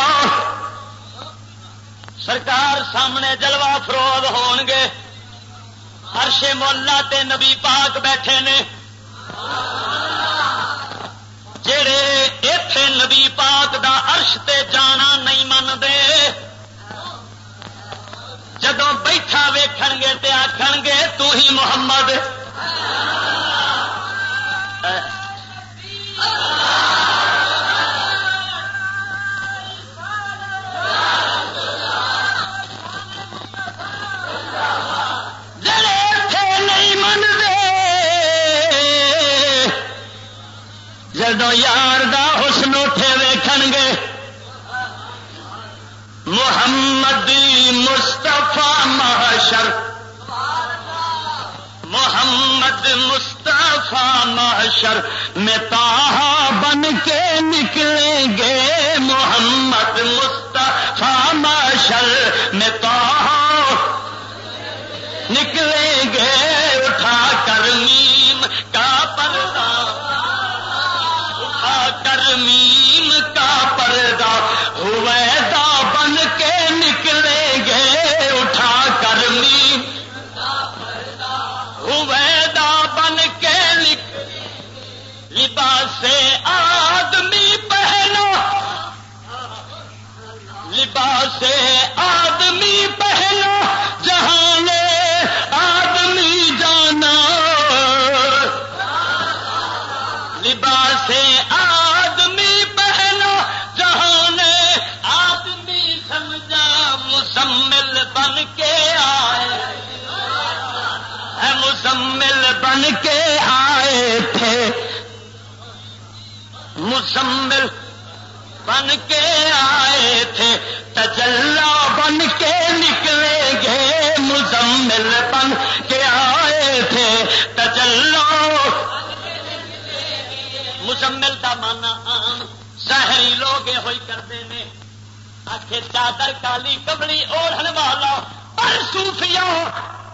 سرکار سامنے جلوہ فروغ ہون گے۔ ہرش مولا تے نبی پاک بیٹھے نے۔ جڑے اتے نبی پاک دا عرش تے جانا نہیں منتے جدو بیٹھا ویکھن گے تے آخن گے تو ہی محمد۔ جدو یار دا حسن اٹھے ویکھن گے محمد مصطفیٰ محشر. محمد مصطفیٰ محشر. میں تاہا بن کے نکلیں گے. محمد مصطفیٰ محشر. میں تاہا نکلیں گے. لباس آدمی پہنا جہان آدمی جانا لباس آدمی پہنا جہان آدمی سمجھا مسمل بن کے آئے۔ مسمل بن کے آئے تھے۔ مسمل بن کے آئے تھے۔ تجلا بن کے نکلے گے مزمل بن کے آئے تھے۔ تجلا مزمل کا مانا آم شہری لوگ یہ کرتے ہیں۔ آخر چادر کالی کبڑی اوڑھن والا۔ پر سوفیا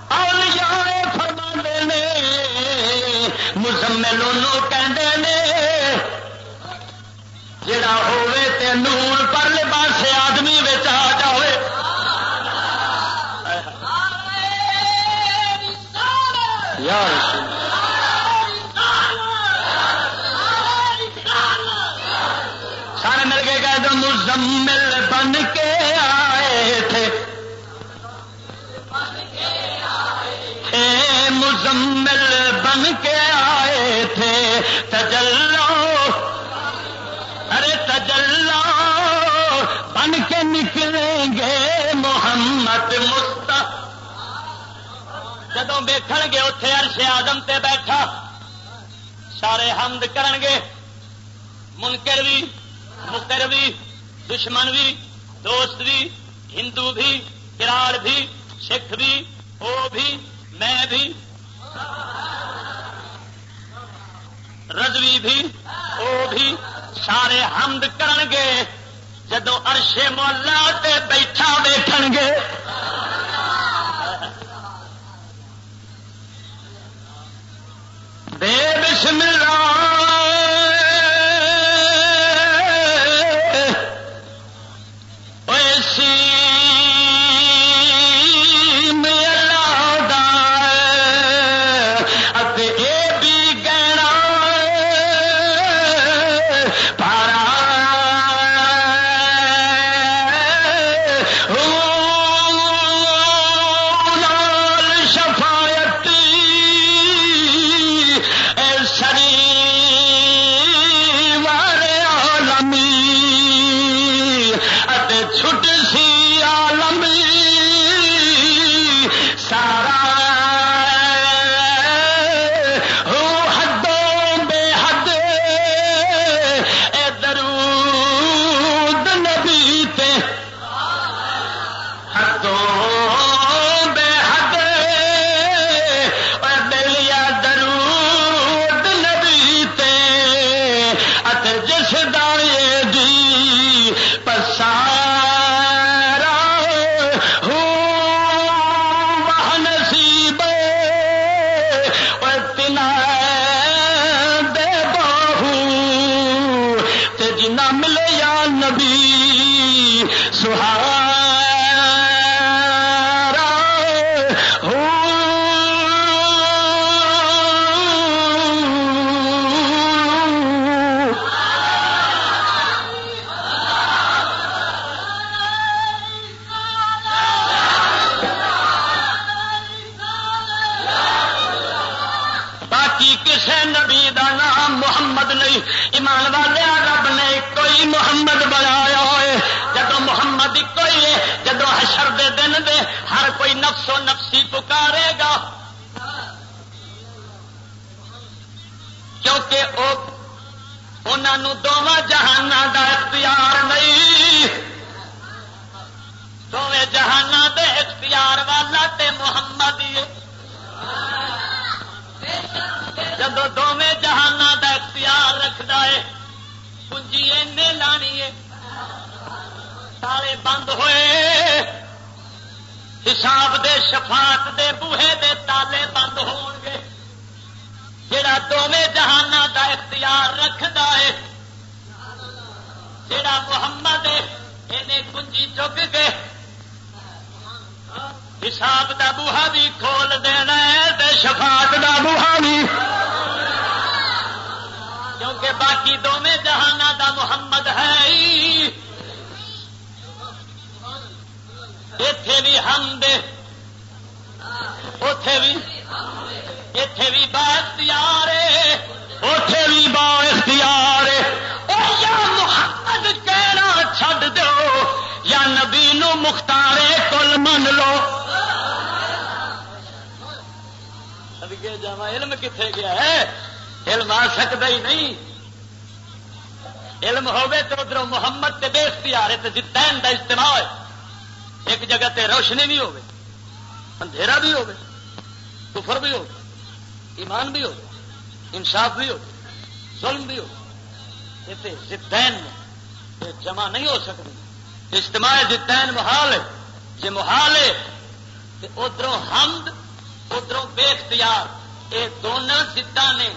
اولیاء فرما نے۔ مزمل کہ جڑا ہوے تے نور پر لباس آدمی آ جائے سارے مل کے گئے تو مزمل بن کے آئے تھے۔ مزمل بن کے آئے تھے۔ تجلو کے نکلیں گے محمد مست جدو ویخ گے اتے ارش آدم تے بیٹھا۔ سارے حمد کرن گے۔ منکر بھی مکر بھی، دشمن بھی، دوست بھی، ہندو بھی کراڑ بھی، سکھ بھی وہ بھی، میں بھی۔ رضوی بھی وہ بھی۔ سارے حمد کرن گے۔ جدو ارشے مولا تے بیٹھا ویٹن گے۔ بے بسم اللہ۔ نبی سہاگ نفس و نفسی پکارے گا۔ کیونکہ وہ انہوں دونوں جہان کا اختیار نہیں۔ دونوں جہان دے اختیار والا تے محمد جب دونوں جہان کا اختیار رکھتا ہے، پونجی این لانی ہے۔ سارے بند ہوئے۔ دے، شفاعت دے، بوہے دے تالے بند ہون گے جڑا دونوں جہان دا اختیار رکھتا ہے جڑا محمد انہیں کنجی چک کے حساب دا بوہا بھی کھول دینا ہے شفاعت دا بوہا بھی۔ کیونکہ باقی دونوں جہان دا محمد ہے اتے بھی ہم دے۔ اتے بھی اتے بھی با اختیار اتے بھی با اختیار یا محمد کہنا چھڈ دو یا نبی نو مختارے کل من لو۔ جا علم کتنے گیا ہے؟ علم آ سکتا ہی نہیں۔ علم ہوگی تو ادھر محمد تے بے اختیار ہے جتین کا اجتماع ہے۔ ایک جگہ تے روشنی بھی ہوگی، اندھیرا بھی ہوگی، کفر بھی ہوگا ایمان بھی ہو انصاف بھی ہو ظلم بھی ہو زدین یہ جمع نہیں ہو سکتی۔ اجتماع زدین محال ہے جی محال ہے ادھر حمد ادھر بے اختیار، یہ دونوں زدہ نے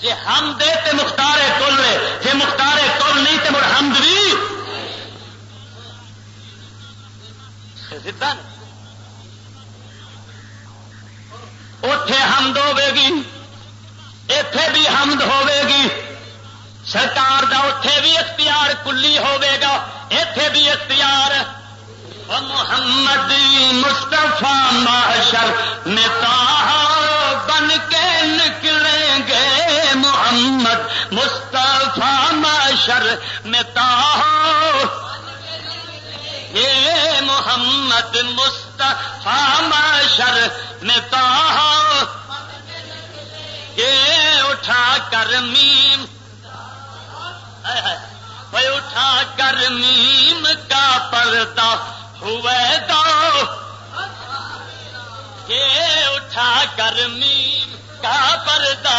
جی ہم دے تے مختار کل لے جی مختار کل نہیں تو مر حمد بھی زدہ نے اتے حمد ہوے گی اتے بھی حمد ہوے گی سرکار دا اتے بھی اختیار کلی ہوے گا اتے بھی اختیار۔ محمد مستفا محشر میں بن کے نکلیں گے۔ محمد مستفا محشر میں یہ محمد مستفا محشر میں یہ اٹھا کر میم۔ اٹھا کر میم کا پردہ ہوئے دو یہ اٹھا کر میم کا پردہ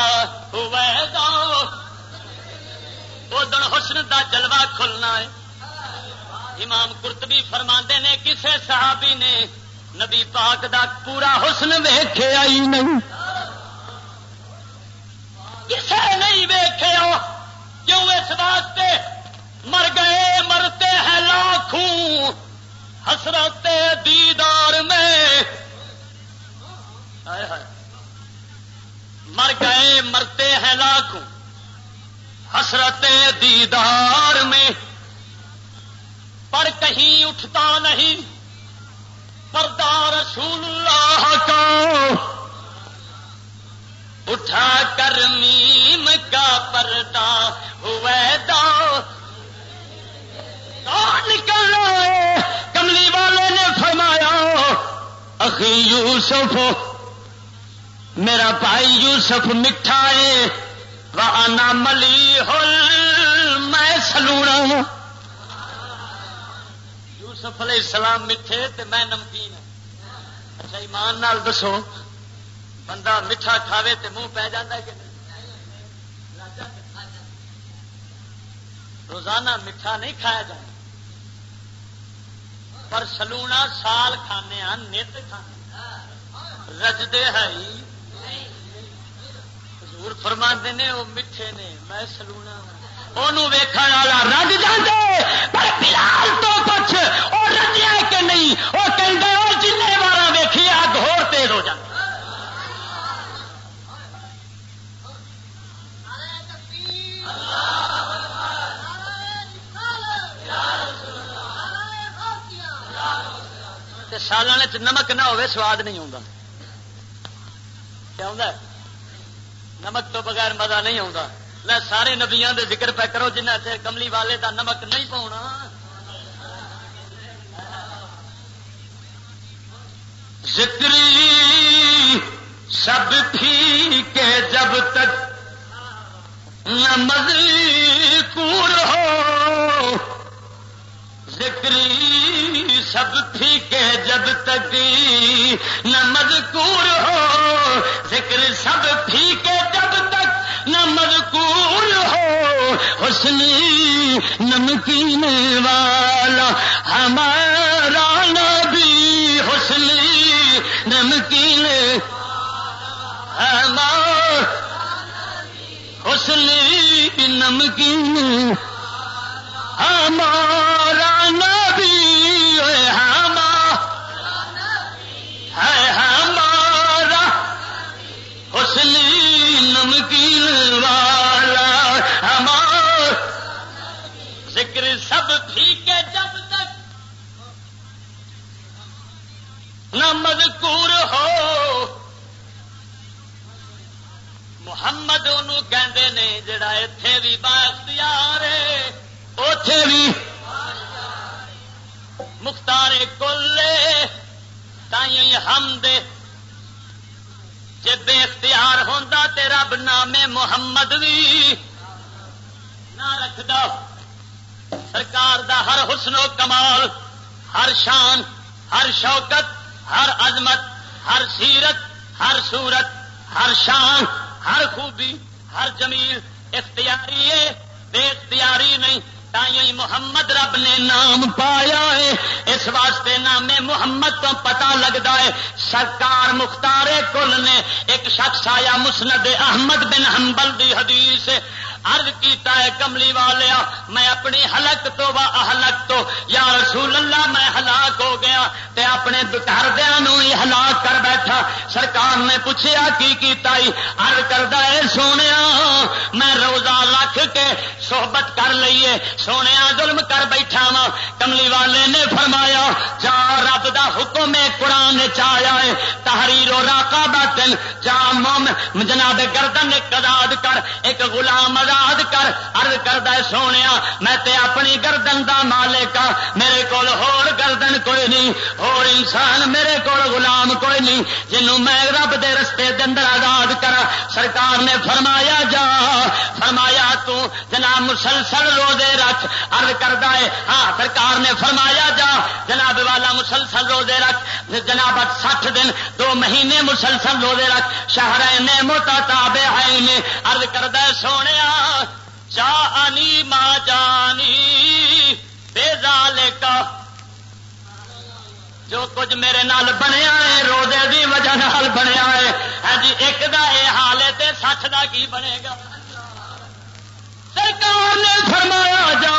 ہوئے دو ادن حسن دا جلوہ کھلنا ہے۔ امام کرتبی فرما نے، کسے صحابی نے نبی پاک دا پورا حسن ویخیا ہی نہیں؟ کسے نہیں ویخیا کیوں اس واسطے مر گئے، مرتے ہیں لاکھوں۔ حسرت دیدار میں۔ مر گئے، مرتے ہیں لاکھوں۔ حسرت دیدار میں۔ پر کہیں اٹھتا نہیں۔ پردہ رسول اللہ کا اٹھا کر میم کا پردہ ہوئے دو۔ نکل رہے کملی والے نے فرمایا، اخی یوسف، میرا بھائی یوسف مٹھا ہے وہ ملی ہل میں سلونا یوسف علیہ السلام میٹھے تے میں نمکین اچھا ایمان نال دسو، بندہ میٹھا کھاوے تے منہ پی جا کہ روزانہ میٹھا نہیں کھایا جا پر سلونا سال کھانے نت کھانے رجدے ہے حضور فرما نے، وہ میٹھے نے، میں سلونا وہ ویخ والا رج جاتے پر فلحال تو کچھ وہ رجیا کہ نہیں؟ وہ کہیں جن بار ویکھی اگ ہو تیز ہو جاتی سالان نمک نہ ہوئے سواد نہیں آتا کیا نمک تو بغیر مزہ نہیں آتا میں سارے نبیا دے ذکر پہ کرو جنہ سے کملی والے دا نمک نہیں پاؤنا ذکری سب کے جب تک نمک کور ہو ذکری سب پھیکے جب تک نہ مذکور ہو ذکر سب پھیکے جب تک نہ مذکور ہو حسنی نمکین والا، ہمارا نبی حسنی نمکین ماں حسنی نمکین، ہمارا نبی ہمارا ہے، ہمارا حسنی نمکین۔ والا ہمارا ذکر سب ٹھیک ہے جب تک نہ مذکور ہو۔ محمد انہوں کہندے نے جڑا اتے بھی باختیار ہے اتے بھی مختار کل تھی ہم دے جے بے اختیار ہوتا تے رب نامے محمد بھی نہ رکھدا۔ سرکار دا ہر حسن و کمال، ہر شان، ہر شوکت، ہر عظمت، ہر سیرت، ہر صورت، ہر شان، ہر خوبی، ہر جمیل۔ اختیاری ہے، بے اختیاری نہیں۔ محمد رب نے نام پایا ہے اس واسطے نام محمد تو پتا لگتا ہے سرکار مختار کل نے ایک شخص آیا مسند احمد بن حنبل دی حدیث عرض کیتا ہے کملی والیا، میں اپنی حلق تو و احلق تو، یا رسول اللہ میں ہلاک ہو گیا تے اپنے گھردیا ہی ہلاک کر بیٹھا۔ سرکار نے پوچھا کی کیتا ہی عرض کرتا ہے سونے میں روزہ رکھ کے صحبت کر لیے سونے ظلم کر بیٹھا وا کملی والے نے فرمایا، جا رب دا حکم قرآن چایا ہے، تحریر و راکا باتن جا موم جناب گردن ایک آزاد کر، ایک غلام آزاد کر ارد کرد سونے میں تے اپنی گردن دا مالک ہاں، میرے کول ہور گردن کوئی نہیں، ہور انسان میرے کو غلام کوئی نہیں، جنوں میں رب دے رستے دے اندر آزاد کرا سرکار نے فرمایا جا، فرمایا جناب مسلسل روزے رکھ ارد کرتا ہے۔ ہاں سرکار نے فرمایا جا، جناب والا مسلسل روزے رکھ۔ جناب سٹھ دن، دو مہینے مسلسل روزے رکھ۔ شہر نے تابے ہے ارد کرتا ہے سونے جانی ماں جانی بے زالے کا جو کچھ میرے نال بنیا ہے، روزے دی وجہ نال بنیا ہے۔ ہاں جی ایک دا یہ حال ہے تے سچ دا کی بنے گا؟ سرکار نے فرمایا جا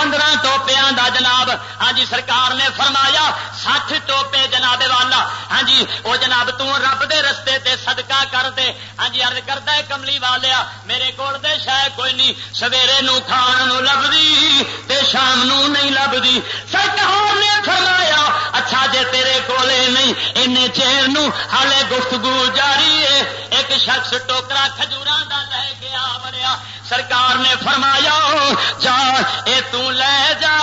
پندرہ ٹوپیا جناب ہاں جی سرکار نے فرمایا سٹھ ٹوپے جناب والا۔ ہاں جی وہ جناب تب دے رستے تے صدقہ کر دے۔ ہاں جی ارد کرتا ہے کملی والیا، میرے کو شاید کوئی نہیں۔ سویرے نو کھان نو لبھی تے شام نو نہیں لبھی سرکار نے فرمایا اچھا جے تیرے کولے نہیں این چیر نو ہالے گفتگو جاری ہے۔ ایک شخص ٹوکرا کھجورا کا لے کے آ سرکار نے فرمایا، جا، اے تو لے جا،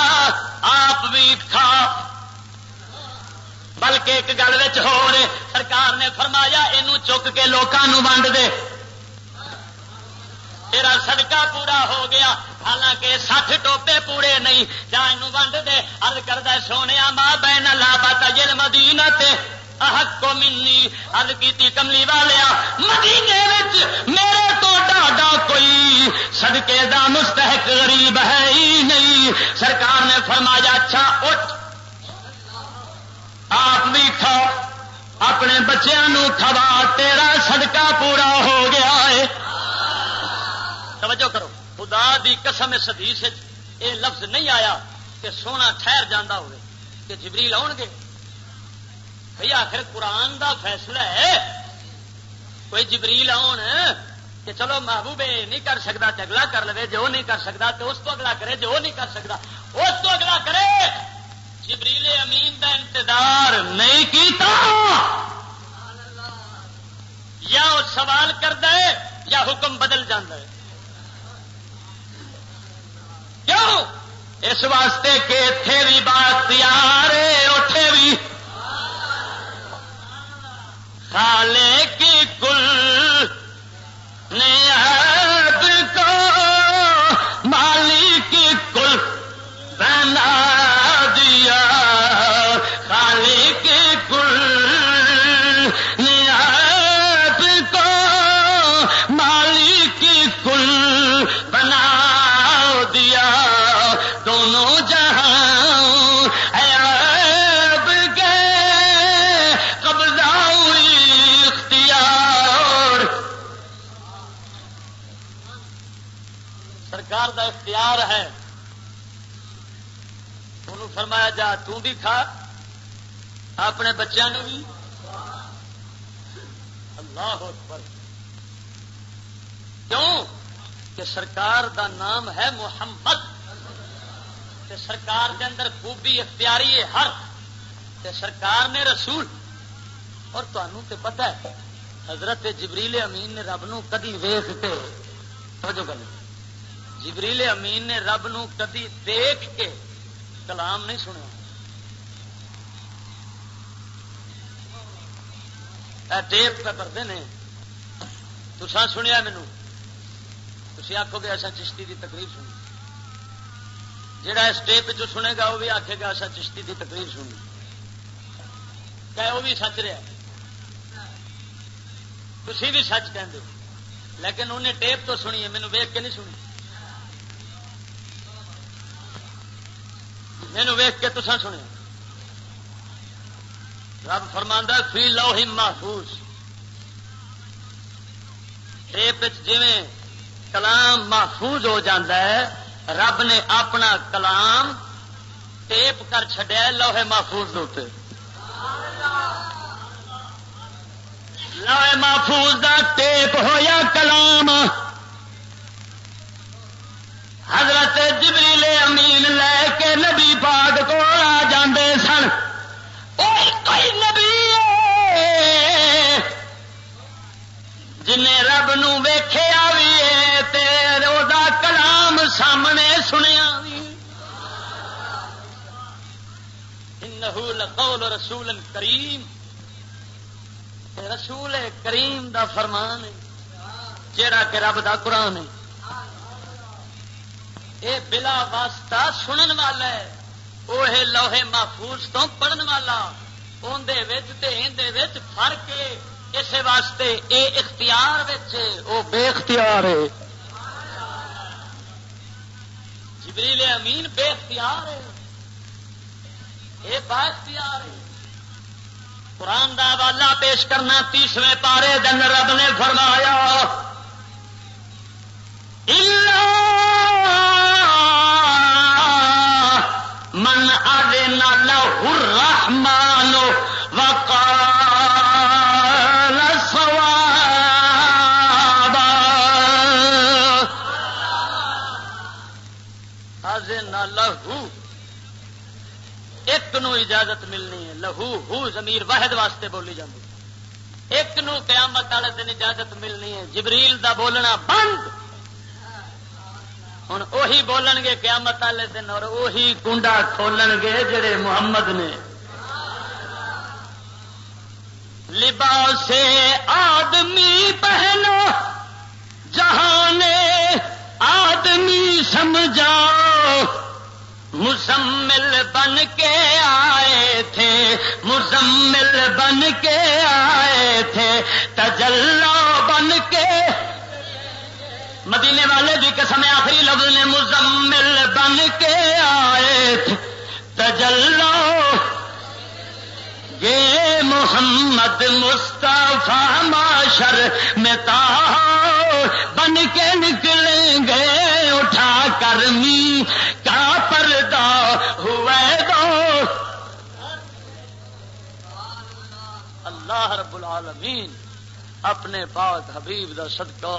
آپ بھی کھا۔ بلکہ ایک گل ہو رہے سرکار نے فرمایا یہ چک کے لوگوں ونڈ دے۔ تیرا صدقہ پورا ہو گیا، حالانکہ سٹھ ٹوپے پورے نہیں، جا یہ ونڈ دے۔ ارد کردہ سونے ماں بہن لا پتا جل مدینہ تے۔ احق کو منی ارد کی کملی والیا مدینے میرے تو ڈاڈا کوئی سدکے دا مستحق غریب ہے ہی نہیں سرکار نے فرمایا اچھا اٹھ آپ بھی کھاؤ اپنے بچوں کھوا تیرا صدقہ پورا ہو گیا ہے توجہ کرو خدا دی قسم اس حدیث یہ لفظ نہیں آیا کہ سونا ٹھہر جانا ہوئے کہ جبریل آؤ گے بھائی آخر قرآن دا فیصلہ ہے۔ کوئی جبریل آن کہ چلو محبوب نہیں کر سکتا تو اگلا کر لے جو نہیں کر سکتا تو اس تو اگلا کرے، جو نہیں کر سکتا اس تو اگلا کرے۔ جبریل امین کا انتظار نہیں کیتا۔ یا وہ سوال کر دے یا حکم بدل جانا ہے۔ کیوں؟ اس واسطے کہ اتے بھی بات تیار ہے اٹھے بھی خالے کی کل نیت کو مالی کی کل بنا انہوں فرمایا بھی کھا۔ اپنے بچوں بھی۔ اللہ اکبر۔ کیوں؟ کہ سرکار دا نام ہے محمد۔ تے سرکار دے اندر خوبی، اختیاری ہے ہر۔ تے سرکار نے رسول۔ اور تمہوں تے پتہ ہے، حضرت جبریل امین نے رب نو کدی ویخ کے گل جبریل امین نے رب نو کدی دیکھ کے کلام نہیں سنیا۔ ٹیپ پہ پڑھتے ہیں تسان سنیا مینو تھی آخو گے ایسا چشتی کی تقریر سنی۔ جہا اس ٹیپ جو سنے گا وہ بھی آخے گا ایسا چشتی کی تقریر سنی۔ کہ وہ بھی سچ رہا تھی بھی سچ کہ لیکن انہیں ٹیپ تو سنی ہے مینو ویک کے نہیں سنی۔ مینو ویک کے تسا سنیا۔ رب فرماندہ فی لو ہی محفوظ جی کلام محفوظ ہو جاتا ہے، رب نے اپنا کلام ٹیپ کر چڈیا لوہے محفوظ ہوتے لوہے محفوظ دا ٹیپ ہویا کلام۔ حضرت جبریل امین لے کے نبی پاک کو آ جاندے سن۔ کوئی نبی جن رب نویخیا بھی کلام سامنے سنیا بھی لقول رسول کریم۔ رسول کریم دا فرمان ہے، جیڑا کہ رب دا قرآن ہے۔ اے بلا واسطہ سنن والا ہے۔ وہ لوہے محفوظ تو پڑھن والا۔ اندر فرق اس واسطے اے اختیار وہ بے اختیار ہے۔ جبریل امین بے اختیار ہے۔ یہ با اختیار ہے۔ قرآن کا والا پیش کرنا تیسویں پارے دن رب نے فرمایا آدے نالا وقال سوابا لہو، ایک نو اجازت ملنی ہے۔ لہو، ہو زمیر واحد واسطے بولی جاتی ایک نو قیامت والے دن اجازت ملنی ہے۔ جبریل دا بولنا بند۔ ہوں اہی بولن گے قیامت والے دن اور اہی کنڈا کھولن گے جڑے محمد نے۔ لباس آدمی پہنو جہان آدمی سمجھاؤ۔ مسمل بن کے آئے تھے مسمل بن کے آئے تھے تجلو مدینے والے بھی قسم آخری لفظ نے مزمل بن کے آئے تھے۔ تجلو۔ گے محمد مستفا معاشر میں تا بن کے نکلیں گے اٹھا کر می کا پردہ ہوئے دو اللہ رب العالمین اپنے پاک حبیب دا صدقہ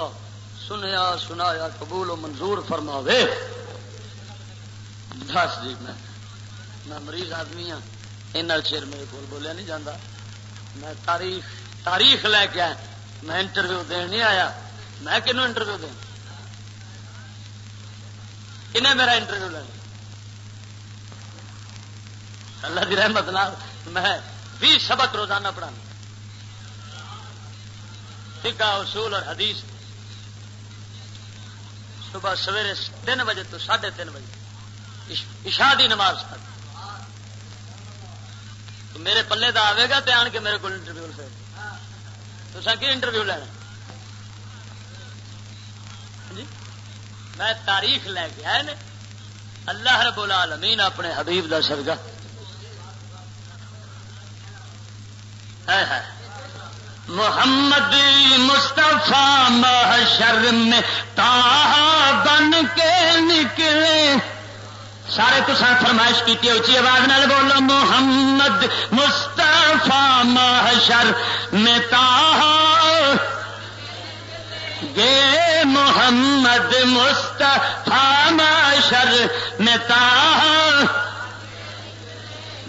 سنیا، سنایا، قبول و منظور فرماوے۔ دس جی میں میں مریض آدمی ہاں ان چیر میرے کو بولیا نہیں جانا میں تاریخ تاریخ لے کے آیا۔ میں انٹرویو دین نہیں آیا۔ میں کنو انٹرویو دیں کنہیں میرا انٹرویو لینا اللہ کی رحمت نال میں بھی سبق روزانہ پڑھانا۔ فقہ، اصول اور حدیث۔ صبح سویرے تین بجے تو ساڑھے تین بجے۔ اشادی نماز تک تو میرے پلے دا آئے گا تو آن کے میرے کو انٹرویو لے۔ تو سر کی انٹرویو لینا؟ جی؟ میں تاریخ لے کے آئے نے۔ اللہ رب العالمین اپنے حبیب دا سرگا۔ ہے محمد مصطفیٰ محشر میں تاہا بن کے نکلے۔ سارے تو ساتھ فرمائش کی اچھی آواز نال بولو، محمد مصطفیٰ محشر میں تاہا گے محمد مصطفیٰ محشر میں تاہا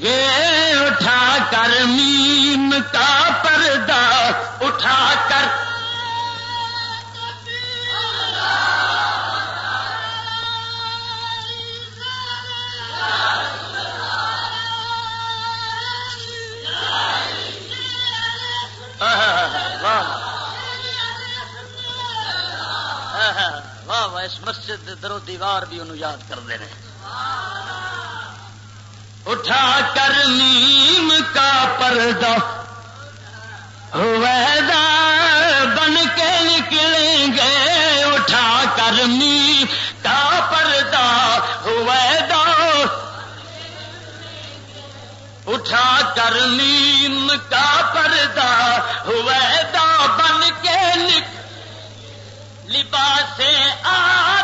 اٹھا کر میم کا پردہ اٹھا کر واہ واہ اس مسجد درو دیوار بھی انہوں یاد کرتے ہیں اٹھا کر نیم کا پردہ ویدا بن کے نکلیں گے۔ اٹھا کر نیم کا پردہ ویدا اٹھا کر نیم کا پردہ ویدا بن کے نک لباس آدمی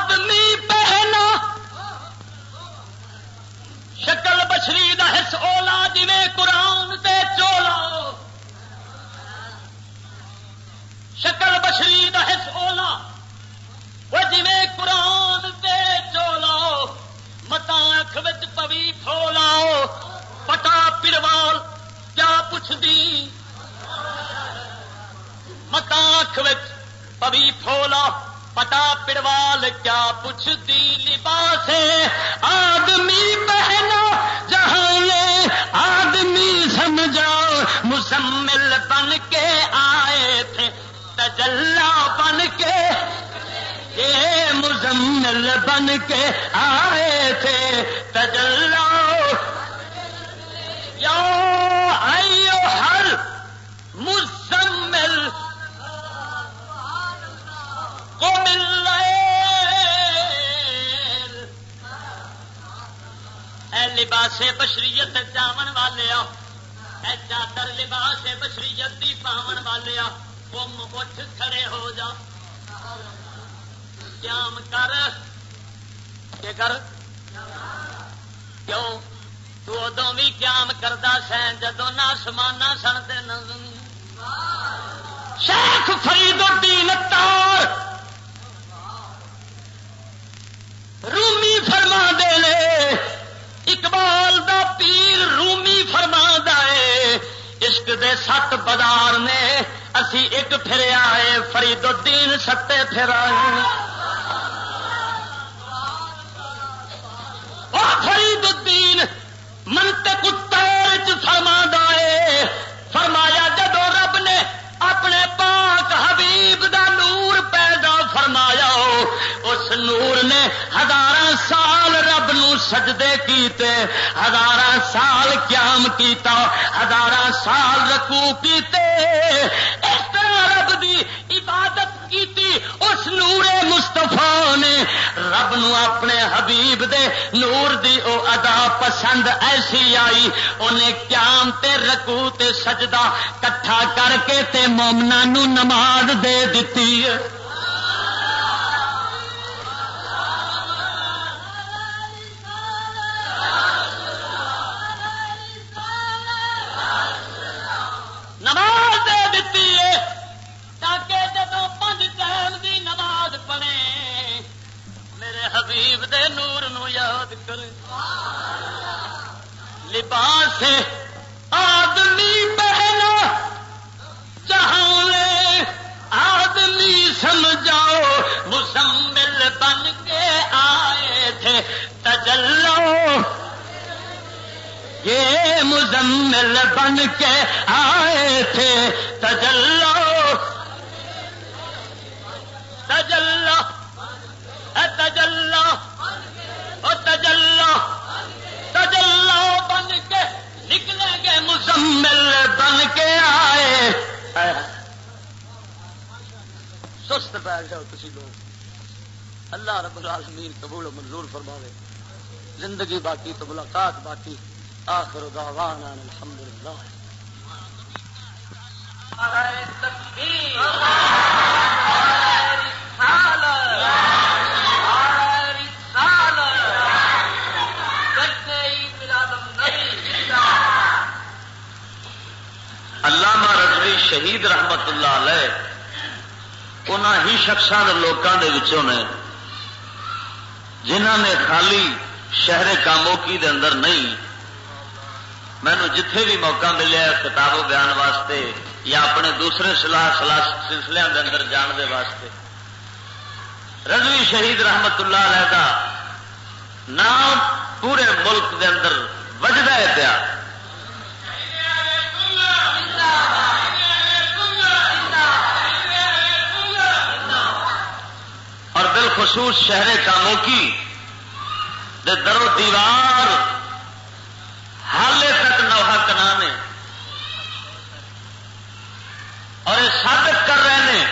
شکل بچری دس اولا جی قرآن دے چولا۔ شکل بچری دس اولا۔ وہ جی قرآن دے چولا۔ متا اکھ پوی پھولا۔ پٹا پڑوال کیا پوچھ دی متا اکھ پوی پھولا۔ پٹا پڑوال کیا پوچھتی لباس آدمی پہنا جہاں آدمی سمجھاؤ مسمل بن کے آئے تھے، تجلا بن کے۔ یہ مزمل بن کے آئے تھے، تجلا۔ یو آئیو ہر مزمل اے لباس بشریت جامن والے اے چادر لباس بشریت دی پاون والے گم اٹھ کھڑے ہو جا۔ قیام کر۔ کے کر؟ کیوں؟ تو ادو بھی قیام کرتا سین جدو نہ سمانا سنتے شیخ فرید الدین تار۔ رومی فرما دے لے اقبال دا پیر رومی فرما دے عشق دے سات بازار نے اسی ایک پھر آئے فرید الدین ستے پھر آئے فرید الدین منت کتار فرما دے فرمایا جدو رب نے اپنے پاک حبیب دا نور پیدا فرمایا اس نور نے ہزار سال رب نو سجدے کیتے ہزار سال قیام کیتا ہزار سال رکو کیتے۔ اس طرح رب دی عبادت کیتی، اس نور مستفا نے رب نو اپنے حبیب دے نور دی او ادا پسند ایسی آئی، انہیں قیام تے رکو تے سجدہ کٹھا کر کے تے مومنا نو نماز دے دیتی ہے کرے لباس آدمی پہنا۔ جہاں لے آدمی سمجھاؤ۔ مسمل بن کے آئے تھے، تجلو۔ یہ مزمل بن کے آئے تھے، تجلو۔ تجلو۔ تجلو۔ تجلا تجلا بن کے مزمل بن کے آئے۔ سست جاؤ تھی لوگ۔ اللہ رب العالمین قبول و منظور فرما زندگی باقی تو ملاقات باقی۔ آخر دعوان الحمد للہ تکبیر۔ شاہی شہید رحمت اللہ علیہ انہوں ہی شخصوں کے لوگوں کے وچوں نے جنہ نے خالی شہر کاموکی دے اندر نہیں مینو جتھے بھی موقع ملیا کتاب و بیان واسطے، یا اپنے دوسرے سلاح سلاح سلسلے کے اندر جان دے واسطے۔ رضوی شہید رحمت اللہ علیہ کا نام پورے ملک دے اندر وجدا ہے پیا۔ بالخصوص شہر کاموکی دے در و دیوار ہال تک نوحہ کنا نے اور یہ ثابت کر رہے ہیں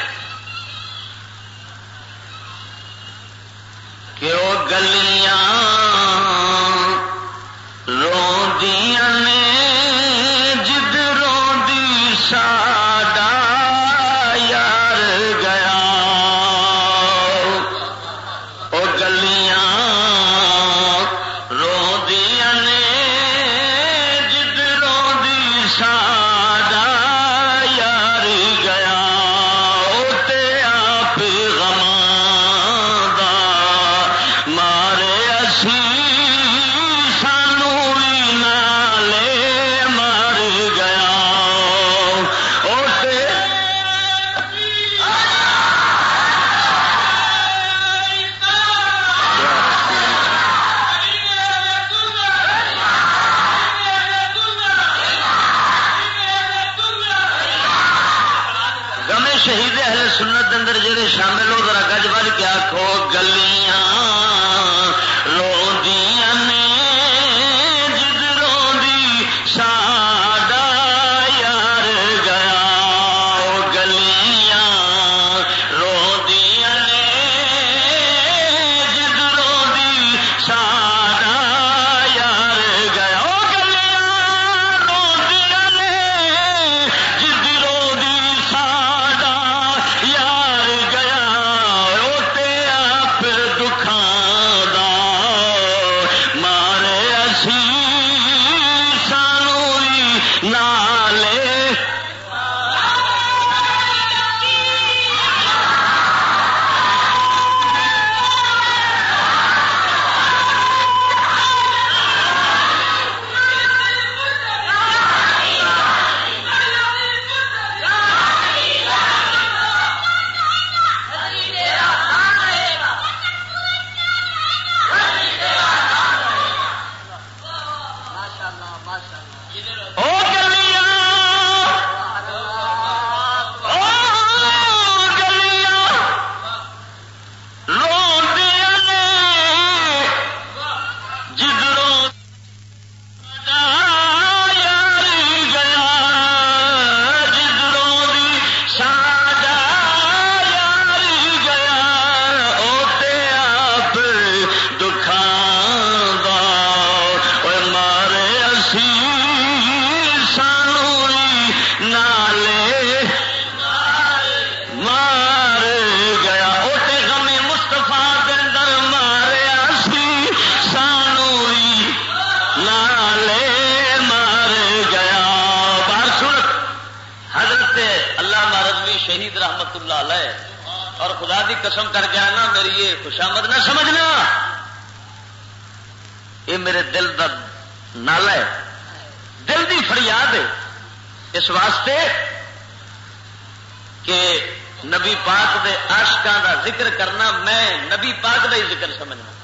کہ وہ گلیاں سمجھنا۔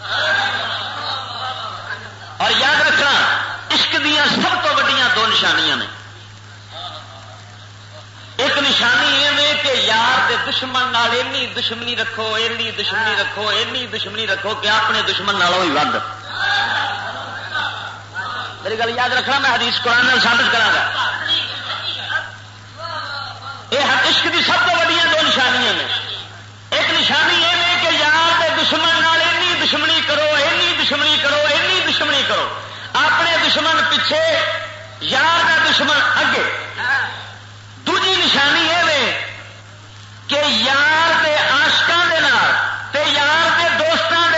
اور یاد رکھنا، عشق دیا سب تو وڈیا دو نشانیاں نے۔ ایک نشانی یہ کہ یار دے دشمن نال اینی دشمنی رکھو، اینی دشمنی رکھو، اینی دشمنی رکھو کہ اپنے دشمن نالوں ہی ود میری گل یاد رکھنا، میں حدیث قرآن ثابت کرا گا یہ عشق دی سب تو وڈیا دو نشانیاں نے۔ ایک نشانی یہ کہ یار دے دشمن نال دشمنی کرو این دشمنی کرو این دشمنی کرو اپنے دشمن پیچھے یار کا دشمن اگے دجی نشانی یہ کہ یار کے آشکا تے یار کے دوستوں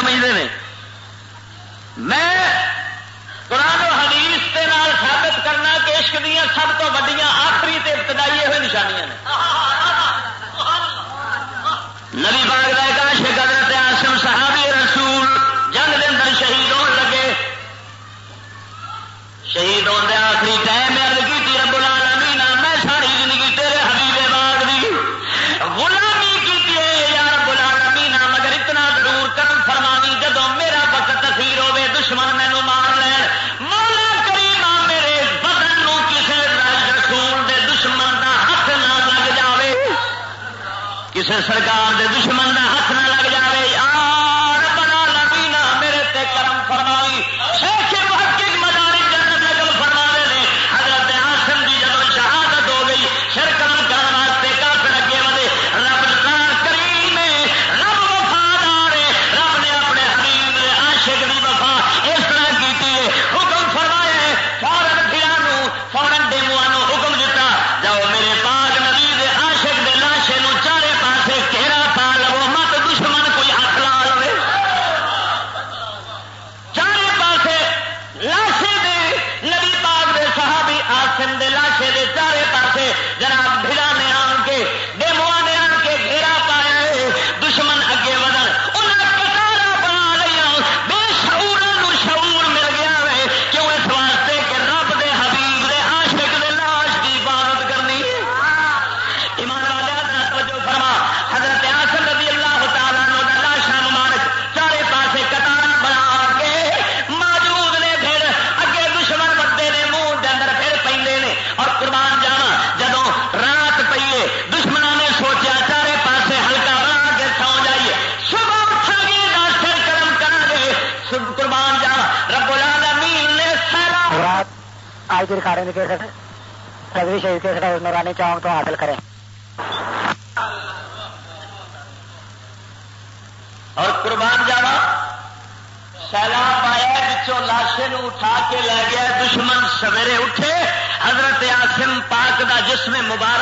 سمجھتے ہیں۔ میں قرآن و حدیث کے نال ثابت کرنا کہ عشق دیا سب تو وڈیا آخری تے ابتدائی ہوئے نشانیاں نے۔ نبی باغ کا عاشق سرکار دے دشمن کا ہاتھ نہ کی ریکارڈنگ کے سٹ رضوی شہید کے نورانی چوک تو حاصل کریں۔ اور قربان جاوا سیلاب آیا پچھوں لاشے اٹھا کے لے گیا، دشمن سویرے اٹھے۔ حضرت آسم پاک دا جسم مبارک